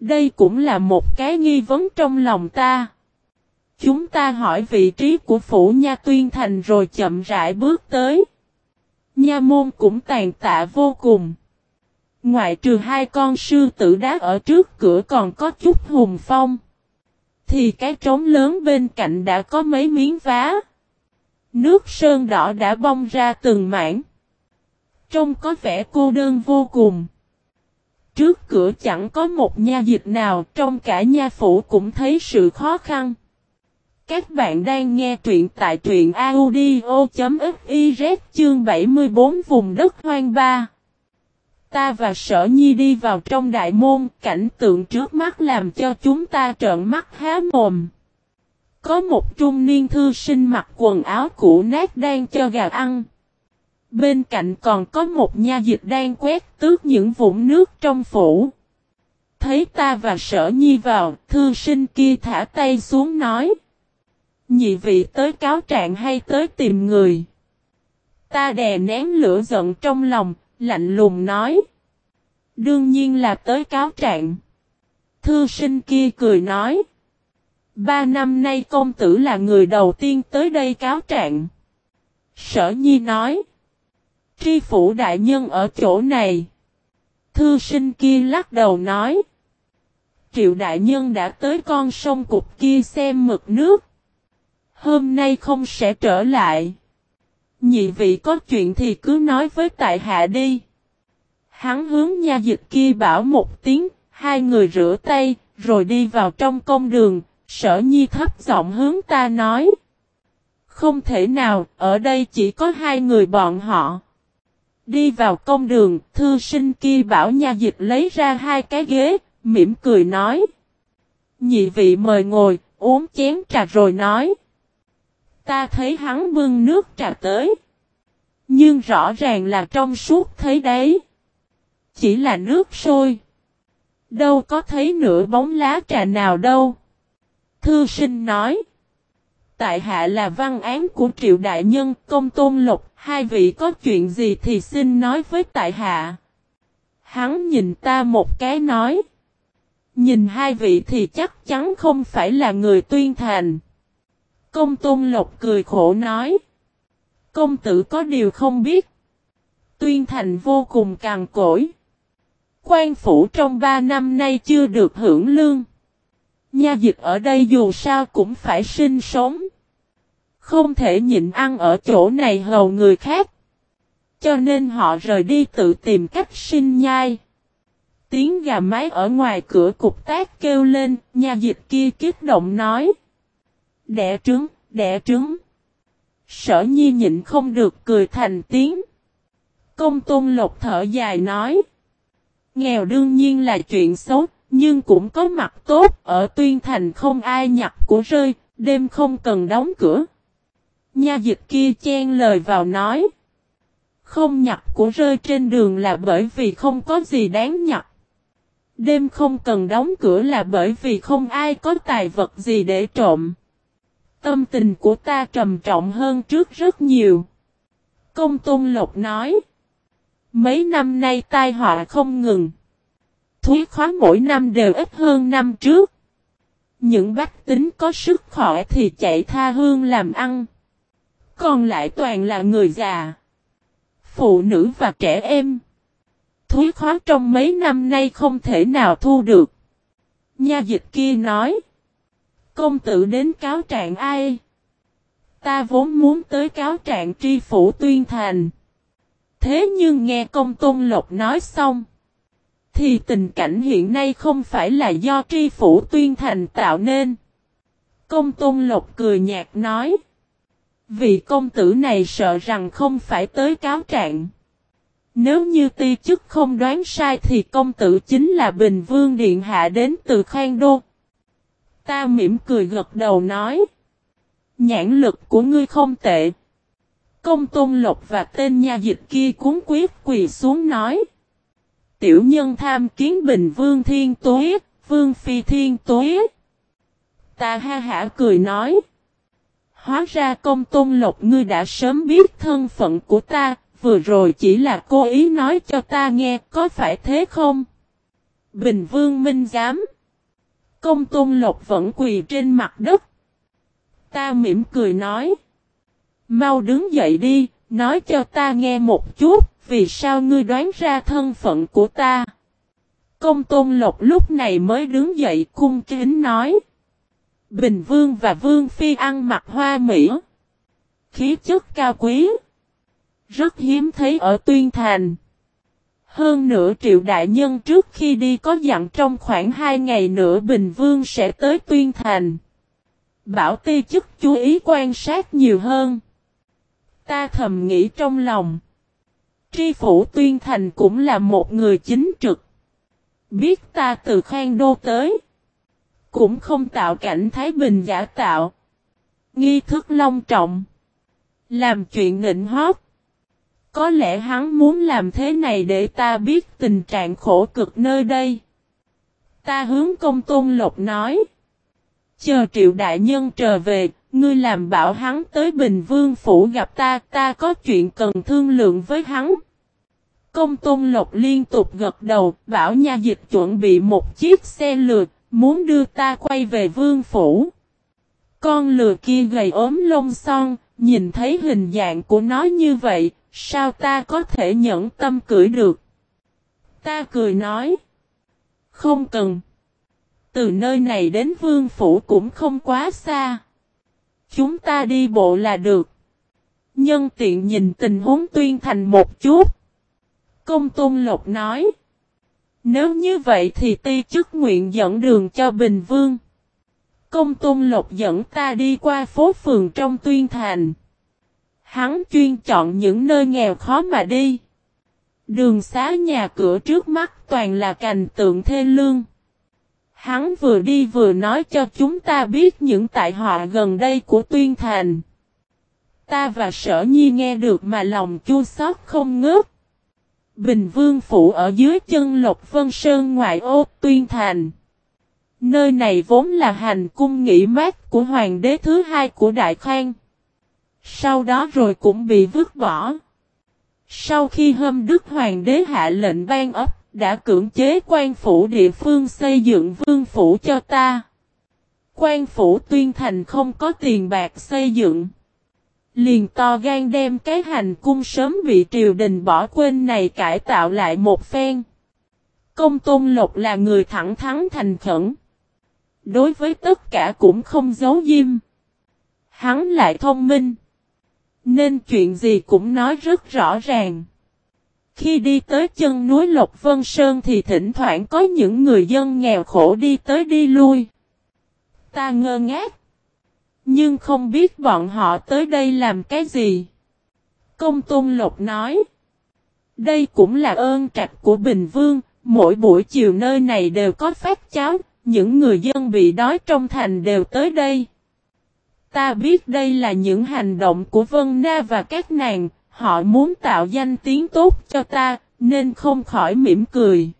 Đây cũng là một cái nghi vấn trong lòng ta. Chúng ta hỏi vị trí của phủ nha Tuyên Thành rồi chậm rãi bước tới. Nha môn cũng tàn tạ vô cùng. Ngoại trừ hai con sư tử đá ở trước cửa còn có chút hùng phong. Thì cái trống lớn bên cạnh đã có mấy miếng vá. Nước sơn đỏ đã bong ra từng mảng. Trông có vẻ cô đơn vô cùng. Trước cửa chẳng có một nha dịch nào trong cả nha phủ cũng thấy sự khó khăn. Các bạn đang nghe truyện tại truyện audio.fiz chương 74 vùng đất hoang ba. Ta và sở nhi đi vào trong đại môn, cảnh tượng trước mắt làm cho chúng ta trợn mắt há mồm. Có một trung niên thư sinh mặc quần áo cũ nát đang cho gà ăn. Bên cạnh còn có một nha dịch đang quét tước những vũng nước trong phủ. Thấy ta và sở nhi vào, thư sinh kia thả tay xuống nói. Nhị vị tới cáo trạng hay tới tìm người? Ta đè nén lửa giận trong lòng, lạnh lùng nói. Đương nhiên là tới cáo trạng. Thư sinh kia cười nói. Ba năm nay công tử là người đầu tiên tới đây cáo trạng. Sở Nhi nói. Tri phủ đại nhân ở chỗ này. Thư sinh kia lắc đầu nói. Triệu đại nhân đã tới con sông cục kia xem mực nước. Hôm nay không sẽ trở lại. Nhị vị có chuyện thì cứ nói với tại hạ đi. Hắn hướng nha dịch kia bảo một tiếng, hai người rửa tay, rồi đi vào trong công đường, sở nhi thấp giọng hướng ta nói. Không thể nào, ở đây chỉ có hai người bọn họ. Đi vào công đường, thư sinh kia bảo nha dịch lấy ra hai cái ghế, mỉm cười nói. Nhị vị mời ngồi, uống chén trà rồi nói. Ta thấy hắn bưng nước trà tới. Nhưng rõ ràng là trong suốt thấy đấy. Chỉ là nước sôi. Đâu có thấy nửa bóng lá trà nào đâu. Thư sinh nói. Tại hạ là văn án của triệu đại nhân công tôn lục. Hai vị có chuyện gì thì xin nói với tại hạ. Hắn nhìn ta một cái nói. Nhìn hai vị thì chắc chắn không phải là người tuyên thành. Công tôn lộc cười khổ nói. Công tử có điều không biết. Tuyên thành vô cùng càng cỗi. Quan phủ trong ba năm nay chưa được hưởng lương. Nha dịch ở đây dù sao cũng phải sinh sống. Không thể nhịn ăn ở chỗ này hầu người khác. Cho nên họ rời đi tự tìm cách sinh nhai. Tiếng gà mái ở ngoài cửa cục tác kêu lên, nhà dịch kia kích động nói. Đẻ trứng, đẻ trứng. Sở nhi nhịn không được cười thành tiếng. Công tôn lộc thở dài nói. Nghèo đương nhiên là chuyện xấu, nhưng cũng có mặt tốt, ở tuyên thành không ai nhặt của rơi, đêm không cần đóng cửa. Nha dịch kia chen lời vào nói. Không nhặt của rơi trên đường là bởi vì không có gì đáng nhặt. Đêm không cần đóng cửa là bởi vì không ai có tài vật gì để trộm. Tâm tình của ta trầm trọng hơn trước rất nhiều. Công Tôn Lộc nói. Mấy năm nay tai họa không ngừng. thuế khóa mỗi năm đều ít hơn năm trước. Những bách tính có sức khỏe thì chạy tha hương làm ăn. Còn lại toàn là người già. Phụ nữ và trẻ em. Thúy khóa trong mấy năm nay không thể nào thu được. Nha dịch kia nói. Công tử đến cáo trạng ai? Ta vốn muốn tới cáo trạng tri phủ tuyên thành. Thế nhưng nghe công tôn lộc nói xong. Thì tình cảnh hiện nay không phải là do tri phủ tuyên thành tạo nên. Công tôn lộc cười nhạt nói. Vị công tử này sợ rằng không phải tới cáo trạng. Nếu như ti chức không đoán sai thì công tử chính là Bình Vương Điện Hạ đến từ Khang Đô. Ta mỉm cười gật đầu nói. Nhãn lực của ngươi không tệ. Công tôn lộc và tên nha dịch kia cuốn quyết quỳ xuống nói. Tiểu nhân tham kiến Bình Vương Thiên Tuế, Vương Phi Thiên Tuế. Ta ha hả cười nói. Hóa ra công tôn lộc ngươi đã sớm biết thân phận của ta, vừa rồi chỉ là cố ý nói cho ta nghe, có phải thế không? Bình vương minh giám. Công tôn lộc vẫn quỳ trên mặt đất. Ta mỉm cười nói. Mau đứng dậy đi, nói cho ta nghe một chút, vì sao ngươi đoán ra thân phận của ta? Công tôn lộc lúc này mới đứng dậy cung kính nói. Bình Vương và Vương Phi ăn mặc hoa mỹ. Khí chất cao quý. Rất hiếm thấy ở Tuyên Thành. Hơn nửa triệu đại nhân trước khi đi có dặn trong khoảng 2 ngày nữa Bình Vương sẽ tới Tuyên Thành. Bảo ti chức chú ý quan sát nhiều hơn. Ta thầm nghĩ trong lòng. Tri phủ Tuyên Thành cũng là một người chính trực. Biết ta từ Khang Đô tới. Cũng không tạo cảnh Thái Bình giả tạo. Nghi thức long trọng. Làm chuyện nịnh hót. Có lẽ hắn muốn làm thế này để ta biết tình trạng khổ cực nơi đây. Ta hướng công tôn lộc nói. Chờ triệu đại nhân trở về, ngươi làm bảo hắn tới Bình Vương Phủ gặp ta, ta có chuyện cần thương lượng với hắn. Công tôn lộc liên tục gật đầu, bảo nha dịch chuẩn bị một chiếc xe lượt, Muốn đưa ta quay về vương phủ. Con lừa kia gầy ốm lông son, nhìn thấy hình dạng của nó như vậy, sao ta có thể nhẫn tâm cưỡi được? Ta cười nói. Không cần. Từ nơi này đến vương phủ cũng không quá xa. Chúng ta đi bộ là được. Nhân tiện nhìn tình huống tuyên thành một chút. Công Tôn Lộc nói. Nếu như vậy thì ti chức nguyện dẫn đường cho Bình Vương. Công Tôn Lộc dẫn ta đi qua phố phường trong tuyên thành. Hắn chuyên chọn những nơi nghèo khó mà đi. Đường xá nhà cửa trước mắt toàn là cành tượng thê lương. Hắn vừa đi vừa nói cho chúng ta biết những tại họa gần đây của tuyên thành. Ta và sở nhi nghe được mà lòng chua xót không ngớt. Bình Vương Phủ ở dưới chân Lộc Vân Sơn ngoại ô Tuyên Thành. Nơi này vốn là hành cung nghỉ mát của hoàng đế thứ hai của Đại Khang. Sau đó rồi cũng bị vứt bỏ. Sau khi hôm Đức Hoàng đế hạ lệnh ban ấp, đã cưỡng chế quan phủ địa phương xây dựng vương phủ cho ta. Quan phủ tuyên thành không có tiền bạc xây dựng. Liền to gan đem cái hành cung sớm bị triều đình bỏ quên này cải tạo lại một phen. Công Tôn Lộc là người thẳng thắn thành khẩn. Đối với tất cả cũng không giấu diêm. Hắn lại thông minh. Nên chuyện gì cũng nói rất rõ ràng. Khi đi tới chân núi Lộc Vân Sơn thì thỉnh thoảng có những người dân nghèo khổ đi tới đi lui. Ta ngơ ngác. Nhưng không biết bọn họ tới đây làm cái gì. Công Tôn Lộc nói. Đây cũng là ơn trạch của Bình Vương, mỗi buổi chiều nơi này đều có phát cháo, những người dân bị đói trong thành đều tới đây. Ta biết đây là những hành động của Vân Na và các nàng, họ muốn tạo danh tiếng tốt cho ta, nên không khỏi mỉm cười.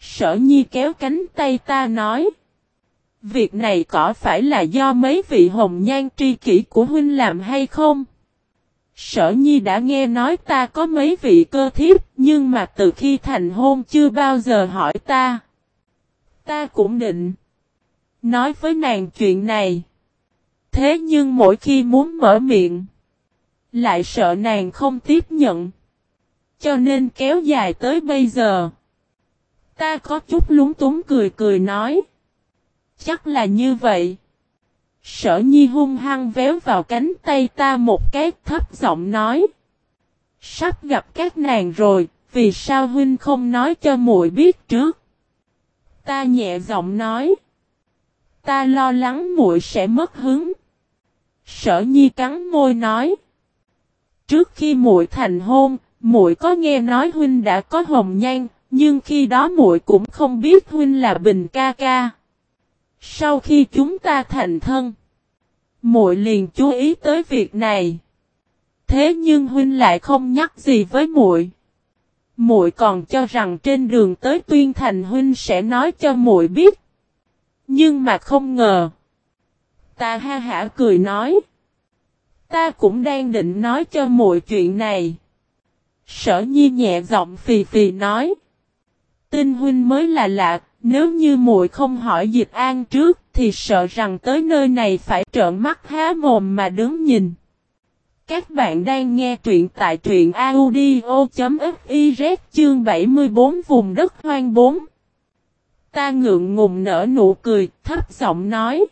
Sở Nhi kéo cánh tay ta nói. Việc này có phải là do mấy vị hồng nhan tri kỷ của huynh làm hay không? Sở Nhi đã nghe nói ta có mấy vị cơ thiếp, nhưng mà từ khi thành hôn chưa bao giờ hỏi ta. Ta cũng định nói với nàng chuyện này. Thế nhưng mỗi khi muốn mở miệng, lại sợ nàng không tiếp nhận. Cho nên kéo dài tới bây giờ. Ta có chút lúng túng cười cười nói. Chắc là như vậy. Sở nhi hung hăng véo vào cánh tay ta một cái thấp giọng nói. Sắp gặp các nàng rồi, vì sao huynh không nói cho muội biết trước? Ta nhẹ giọng nói. Ta lo lắng muội sẽ mất hứng. Sở Nhi cắn môi nói. Trước khi muội thành hôn, muội có nghe nói huynh đã có hồng nhan, nhưng khi đó muội cũng không biết huynh là Bình ca ca. Sau khi chúng ta thành thân, muội liền chú ý tới việc này. Thế nhưng huynh lại không nhắc gì với muội. Muội còn cho rằng trên đường tới Tuyên Thành huynh sẽ nói cho muội biết. Nhưng mà không ngờ. Ta ha hả cười nói. Ta cũng đang định nói cho muội chuyện này. Sở nhi nhẹ giọng phì phì nói. Tinh huynh mới là lạ, nếu như muội không hỏi dịch an trước thì sợ rằng tới nơi này phải trợn mắt há mồm mà đứng nhìn. Các bạn đang nghe truyện tại truyện audio.fiz chương 74 vùng đất hoang 4. Ta ngượng ngùng nở nụ cười, thấp giọng nói.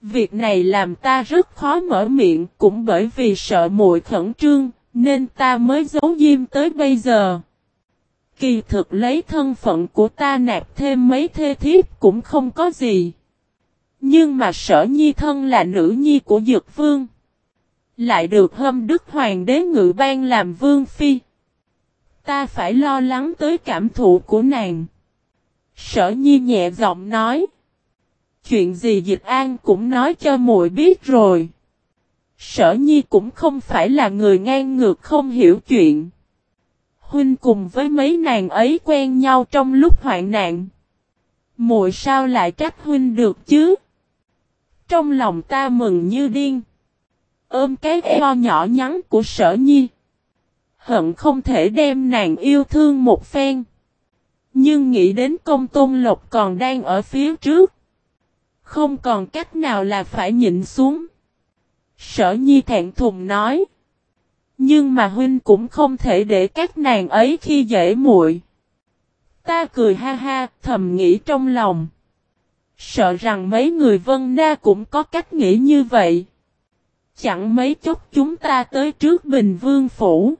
Việc này làm ta rất khó mở miệng, cũng bởi vì sợ muội khẩn trương, nên ta mới giấu diêm tới bây giờ. Kỳ thực lấy thân phận của ta nạp thêm mấy thê thiếp cũng không có gì. Nhưng mà sở nhi thân là nữ nhi của Dược Vương. Lại được hâm Đức Hoàng đế ngự ban làm Vương Phi. Ta phải lo lắng tới cảm thụ của nàng. Sở nhi nhẹ giọng nói. Chuyện gì dịch an cũng nói cho muội biết rồi. Sở nhi cũng không phải là người ngang ngược không hiểu chuyện. Huynh cùng với mấy nàng ấy quen nhau trong lúc hoạn nạn. Muội sao lại trách huynh được chứ? Trong lòng ta mừng như điên. Ôm cái eo nhỏ nhắn của sở nhi. Hận không thể đem nàng yêu thương một phen. Nhưng nghĩ đến công tôn lộc còn đang ở phía trước. Không còn cách nào là phải nhịn xuống. Sở nhi thẹn thùng nói. Nhưng mà huynh cũng không thể để các nàng ấy khi dễ muội. Ta cười ha ha, thầm nghĩ trong lòng. Sợ rằng mấy người vân na cũng có cách nghĩ như vậy. Chẳng mấy chốc chúng ta tới trước Bình Vương Phủ.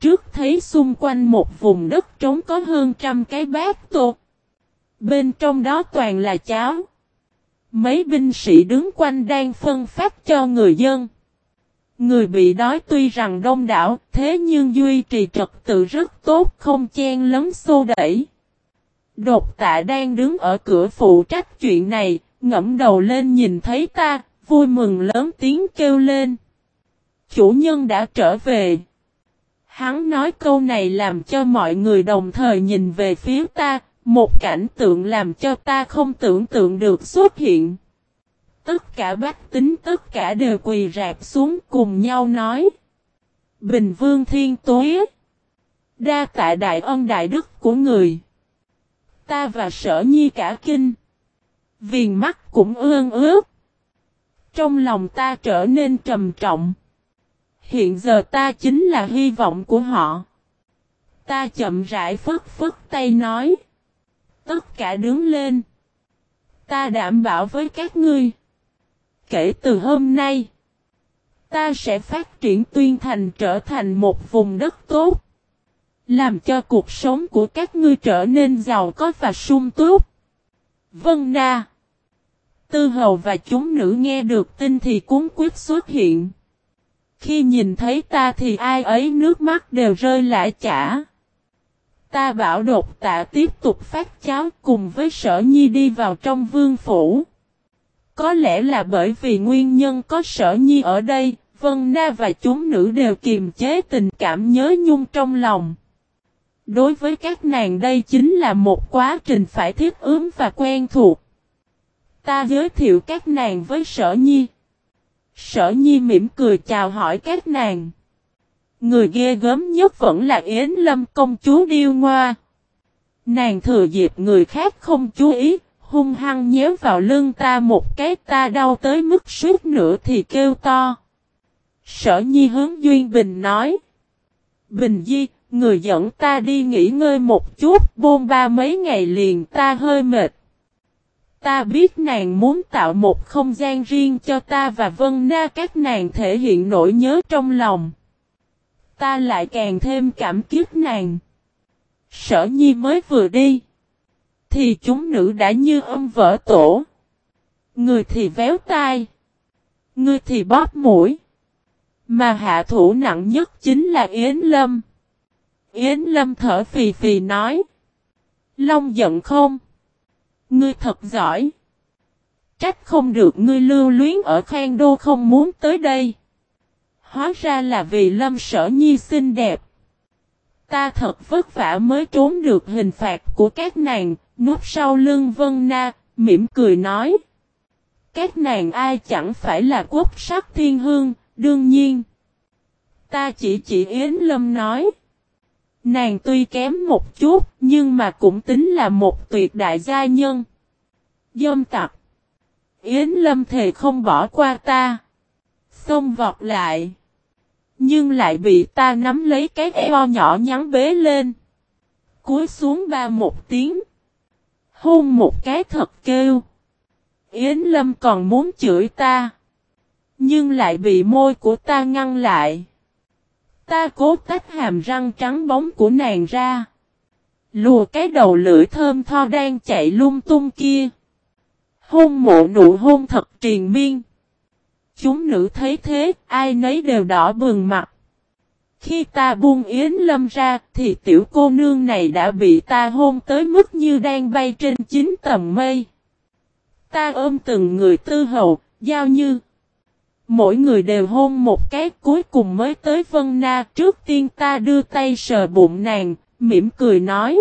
Trước thấy xung quanh một vùng đất trống có hơn trăm cái bát tô. Bên trong đó toàn là cháo. Mấy binh sĩ đứng quanh đang phân phát cho người dân. Người bị đói tuy rằng đông đảo, thế nhưng duy trì trật tự rất tốt không chen lấn xô đẩy. Đột tạ đang đứng ở cửa phụ trách chuyện này, ngẫm đầu lên nhìn thấy ta, vui mừng lớn tiếng kêu lên. Chủ nhân đã trở về. Hắn nói câu này làm cho mọi người đồng thời nhìn về phía ta, một cảnh tượng làm cho ta không tưởng tượng được xuất hiện. Tất cả bách tính, tất cả đều quỳ rạp xuống cùng nhau nói. Bình vương thiên tối. Đa tạ đại ân đại đức của người. Ta và sở nhi cả kinh. Viền mắt cũng ương ướt. Trong lòng ta trở nên trầm trọng. Hiện giờ ta chính là hy vọng của họ. Ta chậm rãi phất phất tay nói. Tất cả đứng lên. Ta đảm bảo với các ngươi. Kể từ hôm nay. Ta sẽ phát triển tuyên thành trở thành một vùng đất tốt. Làm cho cuộc sống của các ngươi trở nên giàu có và sung túc. Vân Na. Tư hầu và chúng nữ nghe được tin thì cuốn quyết xuất hiện. Khi nhìn thấy ta thì ai ấy nước mắt đều rơi lại chả. Ta bảo đột tạ tiếp tục phát cháo cùng với sở nhi đi vào trong vương phủ. Có lẽ là bởi vì nguyên nhân có sở nhi ở đây, Vân Na và chúng nữ đều kiềm chế tình cảm nhớ nhung trong lòng. Đối với các nàng đây chính là một quá trình phải thiết ướm và quen thuộc. Ta giới thiệu các nàng với sở nhi. Sở nhi mỉm cười chào hỏi các nàng. Người ghê gớm nhất vẫn là Yến Lâm công chúa Điêu Ngoa. Nàng thừa dịp người khác không chú ý, hung hăng nhéo vào lưng ta một cái ta đau tới mức suốt nữa thì kêu to. Sở nhi hướng Duyên Bình nói. Bình Di, người dẫn ta đi nghỉ ngơi một chút, bôn ba mấy ngày liền ta hơi mệt. Ta biết nàng muốn tạo một không gian riêng cho ta và Vân Na các nàng thể hiện nỗi nhớ trong lòng. Ta lại càng thêm cảm kiếp nàng. Sở nhi mới vừa đi. Thì chúng nữ đã như âm vỡ tổ. Người thì véo tai. Người thì bóp mũi. Mà hạ thủ nặng nhất chính là Yến Lâm. Yến Lâm thở phì phì nói. Long giận không? Ngươi thật giỏi. Trách không được ngươi lưu luyến ở Khang Đô không muốn tới đây. Hóa ra là vì Lâm Sở Nhi xinh đẹp. Ta thật vất vả mới trốn được hình phạt của các nàng, núp sau lưng Vân Na, mỉm cười nói. Các nàng ai chẳng phải là quốc sắc thiên hương, đương nhiên. Ta chỉ chỉ Yến Lâm nói. Nàng tuy kém một chút, nhưng mà cũng tính là một tuyệt đại gia nhân. Dâm tặc. Yến Lâm thề không bỏ qua ta. Xông vọt lại. Nhưng lại bị ta nắm lấy cái eo nhỏ nhắn bế lên. Cúi xuống ba một tiếng. Hôn một cái thật kêu. Yến Lâm còn muốn chửi ta. Nhưng lại bị môi của ta ngăn lại. Ta cố tách hàm răng trắng bóng của nàng ra. Lùa cái đầu lưỡi thơm tho đang chạy lung tung kia. Hôn mộ nụ hôn thật triền miên. Chúng nữ thấy thế, ai nấy đều đỏ bừng mặt. Khi ta buông Yến Lâm ra, thì tiểu cô nương này đã bị ta hôn tới mức như đang bay trên chín tầng mây. Ta ôm từng người tư hầu, giao như. Mỗi người đều hôn một cái cuối cùng mới tới Vân Na. Trước tiên ta đưa tay sờ bụng nàng, mỉm cười nói.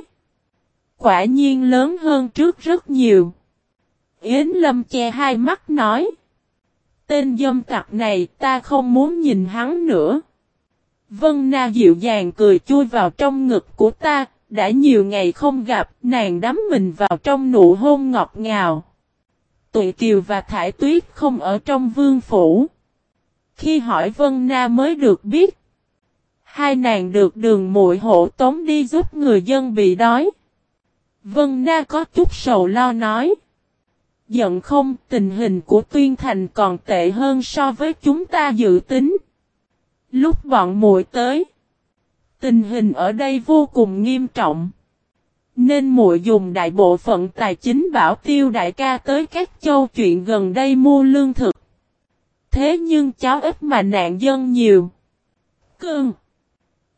Quả nhiên lớn hơn trước rất nhiều. Yến Lâm che hai mắt nói. Tên dâm tặc này ta không muốn nhìn hắn nữa. Vân Na dịu dàng cười chui vào trong ngực của ta, đã nhiều ngày không gặp, nàng đắm mình vào trong nụ hôn ngọt ngào. Tụi Kiều và Thải Tuyết không ở trong vương phủ. Khi hỏi Vân Na mới được biết. Hai nàng được đường muội hộ tống đi giúp người dân bị đói. Vân Na có chút sầu lo nói. Giận không, tình hình của Tuyên Thành còn tệ hơn so với chúng ta dự tính. Lúc bọn muội tới, tình hình ở đây vô cùng nghiêm trọng. Nên muội dùng đại bộ phận tài chính bảo tiêu đại ca tới các châu chuyện gần đây mua lương thực. Thế nhưng cháu ít mà nạn dân nhiều. Cương.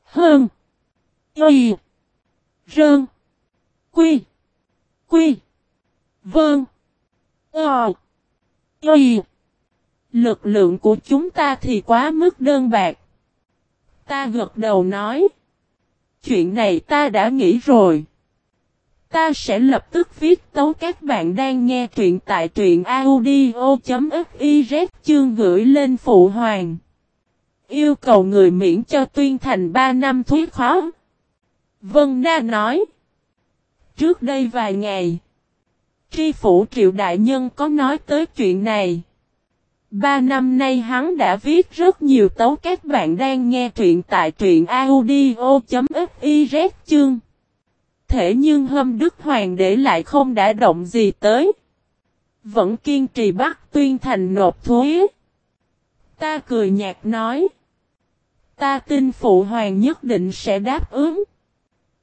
Hơn. Y. Rơn. Quy. Quy. Vâng. Ờ. Y. Lực lượng của chúng ta thì quá mức đơn bạc. Ta gật đầu nói. Chuyện này ta đã nghĩ rồi. Ta sẽ lập tức viết tấu các bạn đang nghe truyện tại truyện audio.fiz chương gửi lên phụ hoàng. Yêu cầu người miễn cho tuyên thành 3 năm thuyết khó. Vân Na nói. Trước đây vài ngày. Tri phủ triệu đại nhân có nói tới chuyện này. Ba năm nay hắn đã viết rất nhiều tấu các bạn đang nghe truyện tại truyện audio.fiz chương. Thể nhưng hâm Đức Hoàng để lại không đã động gì tới. Vẫn kiên trì bắt tuyên thành nộp thuế. Ta cười nhạt nói. Ta tin phụ hoàng nhất định sẽ đáp ứng.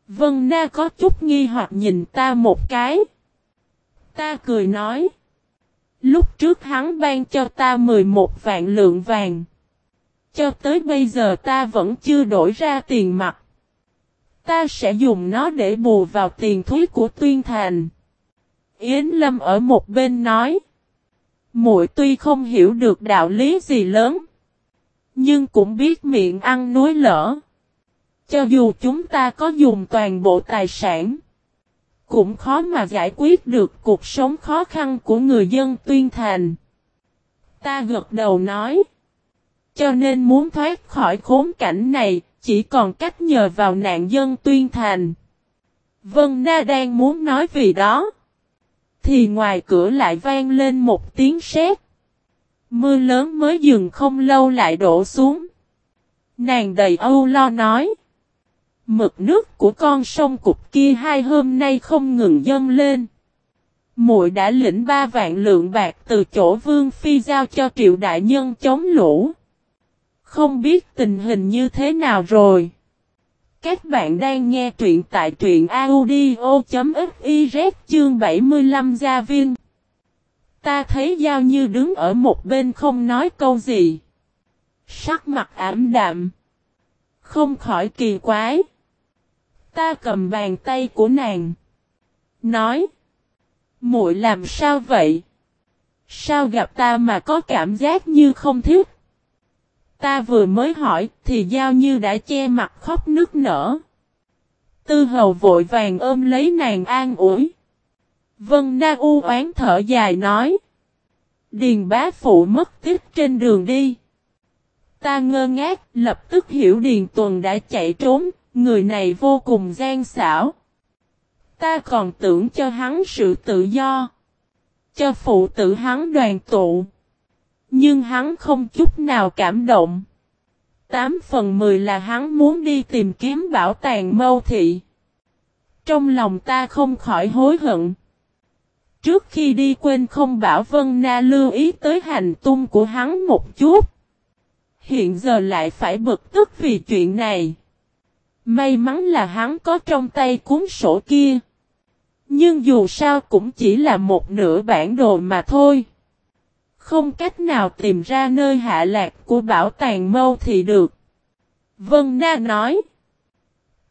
Vân Na có chút nghi hoặc nhìn ta một cái. Ta cười nói. Lúc trước hắn ban cho ta 11 vạn lượng vàng. Cho tới bây giờ ta vẫn chưa đổi ra tiền mặt. Ta sẽ dùng nó để bù vào tiền thuế của tuyên thành. Yến Lâm ở một bên nói. Muội tuy không hiểu được đạo lý gì lớn. Nhưng cũng biết miệng ăn núi lỡ. Cho dù chúng ta có dùng toàn bộ tài sản. Cũng khó mà giải quyết được cuộc sống khó khăn của người dân tuyên thành. Ta gật đầu nói. Cho nên muốn thoát khỏi khốn cảnh này, chỉ còn cách nhờ vào nạn dân tuyên thành. Vân Na đang muốn nói vì đó. Thì ngoài cửa lại vang lên một tiếng sét. Mưa lớn mới dừng không lâu lại đổ xuống. Nàng đầy âu lo nói. Mực nước của con sông cục kia hai hôm nay không ngừng dâng lên. Muội đã lĩnh ba vạn lượng bạc từ chỗ Vương Phi giao cho triệu đại nhân chống lũ. Không biết tình hình như thế nào rồi. Các bạn đang nghe truyện tại truyện audio.fiz chương 75 Gia Viên. Ta thấy Giao Như đứng ở một bên không nói câu gì. Sắc mặt ảm đạm. Không khỏi kỳ quái. Ta cầm bàn tay của nàng. Nói. muội làm sao vậy? Sao gặp ta mà có cảm giác như không thích? Ta vừa mới hỏi thì Giao Như đã che mặt khóc nức nở. Tư hầu vội vàng ôm lấy nàng an ủi. Vân Na u oán thở dài nói. Điền bá phụ mất tích trên đường đi. Ta ngơ ngác, lập tức hiểu Điền Tuần đã chạy trốn, người này vô cùng gian xảo. Ta còn tưởng cho hắn sự tự do. Cho phụ tử hắn đoàn tụ. Nhưng hắn không chút nào cảm động. Tám phần mười là hắn muốn đi tìm kiếm bảo tàng mâu thị. Trong lòng ta không khỏi hối hận. Trước khi đi quên không bảo Vân Na lưu ý tới hành tung của hắn một chút. Hiện giờ lại phải bực tức vì chuyện này. May mắn là hắn có trong tay cuốn sổ kia. Nhưng dù sao cũng chỉ là một nửa bản đồ mà thôi. Không cách nào tìm ra nơi hạ lạc của bảo tàng mâu thì được. Vân Na nói.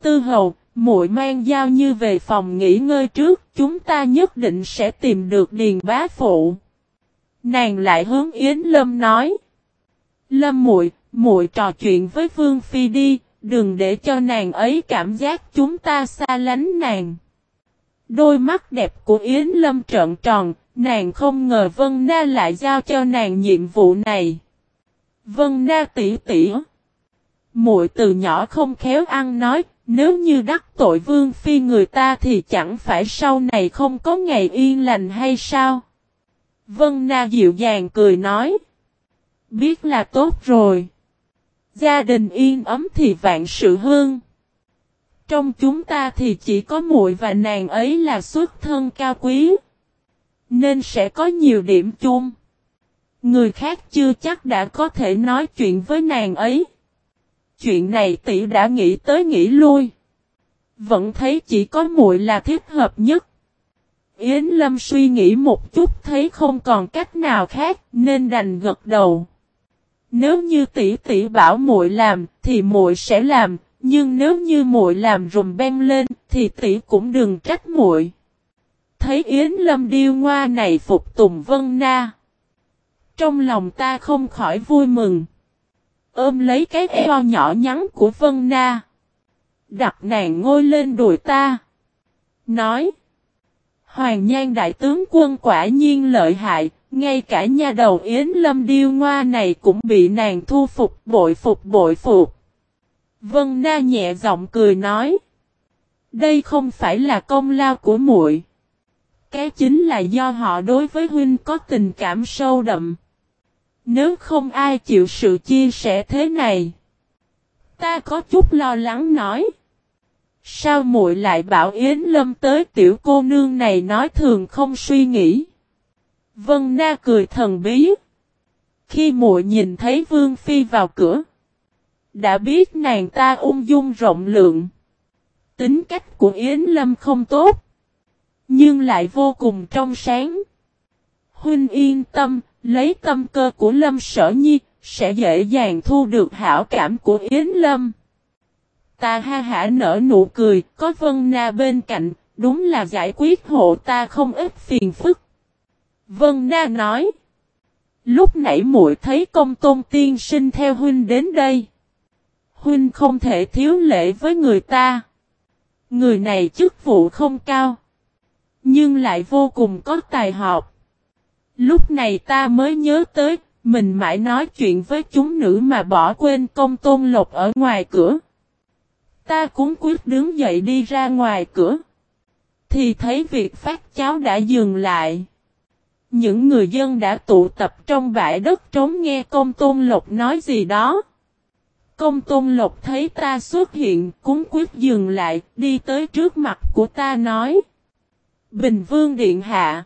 Tư hầu, muội mang giao như về phòng nghỉ ngơi trước, chúng ta nhất định sẽ tìm được điền bá phụ. Nàng lại hướng Yến Lâm nói. Lâm muội, muội trò chuyện với Vương Phi đi, đừng để cho nàng ấy cảm giác chúng ta xa lánh nàng. Đôi mắt đẹp của Yến Lâm trợn tròn, nàng không ngờ Vân Na lại giao cho nàng nhiệm vụ này. Vân Na tỉ tỉ. Muội từ nhỏ không khéo ăn nói, nếu như đắc tội vương phi người ta thì chẳng phải sau này không có ngày yên lành hay sao? Vân Na dịu dàng cười nói. Biết là tốt rồi. Gia đình yên ấm thì vạn sự hương. Trong chúng ta thì chỉ có muội và nàng ấy là xuất thân cao quý. Nên sẽ có nhiều điểm chung. Người khác chưa chắc đã có thể nói chuyện với nàng ấy. Chuyện này tỷ đã nghĩ tới nghĩ lui. Vẫn thấy chỉ có muội là thích hợp nhất. Yến Lâm suy nghĩ một chút thấy không còn cách nào khác nên đành gật đầu. Nếu như tỷ tỷ bảo muội làm thì muội sẽ làm, nhưng nếu như muội làm rùm beng lên thì tỷ cũng đừng trách muội. Thấy Yến Lâm điêu ngoa này phục tùng Vân Na. Trong lòng ta không khỏi vui mừng. ôm lấy cái eo nhỏ nhắn của Vân Na. Đặt nàng ngồi lên đùi ta. Nói. Hoàng Nhan đại tướng quân quả nhiên lợi hại, ngay cả nhà đầu Yến Lâm Điêu Ngoa này cũng bị nàng thu phục, bội phục bội phục. Vân Na nhẹ giọng cười nói. Đây không phải là công lao của muội. Cái chính là do họ đối với huynh có tình cảm sâu đậm. Nếu không ai chịu sự chia sẻ thế này. Ta có chút lo lắng nói. Sao muội lại bảo Yến Lâm tới tiểu cô nương này nói thường không suy nghĩ. Vân Na cười thần bí. Khi muội nhìn thấy Vương Phi vào cửa. Đã biết nàng ta ung dung rộng lượng. Tính cách của Yến Lâm không tốt. Nhưng lại vô cùng trong sáng. Huynh yên tâm, lấy tâm cơ của Lâm Sở Nhi, sẽ dễ dàng thu được hảo cảm của Yến Lâm. Ta ha hả nở nụ cười, có Vân Na bên cạnh, đúng là giải quyết hộ ta không ít phiền phức. Vân Na nói. Lúc nãy muội thấy công tôn tiên sinh theo huynh đến đây. Huynh không thể thiếu lễ với người ta. Người này chức vụ không cao. Nhưng lại vô cùng có tài học. Lúc này ta mới nhớ tới, mình mãi nói chuyện với chúng nữ mà bỏ quên công tôn lộc ở ngoài cửa. Ta cũng quyết đứng dậy đi ra ngoài cửa. Thì thấy việc phát cháo đã dừng lại. Những người dân đã tụ tập trong bãi đất trống nghe công tôn lộc nói gì đó. Công tôn lộc thấy ta xuất hiện, cúng quyết dừng lại, đi tới trước mặt của ta nói. Bình Vương Điện Hạ.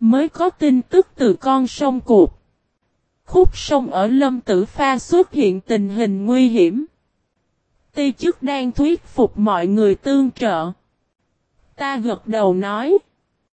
Mới có tin tức từ con sông Cuộc. Khúc sông ở Lâm Tử Pha xuất hiện tình hình nguy hiểm. Ti chức đang thuyết phục mọi người tương trợ. Ta gật đầu nói.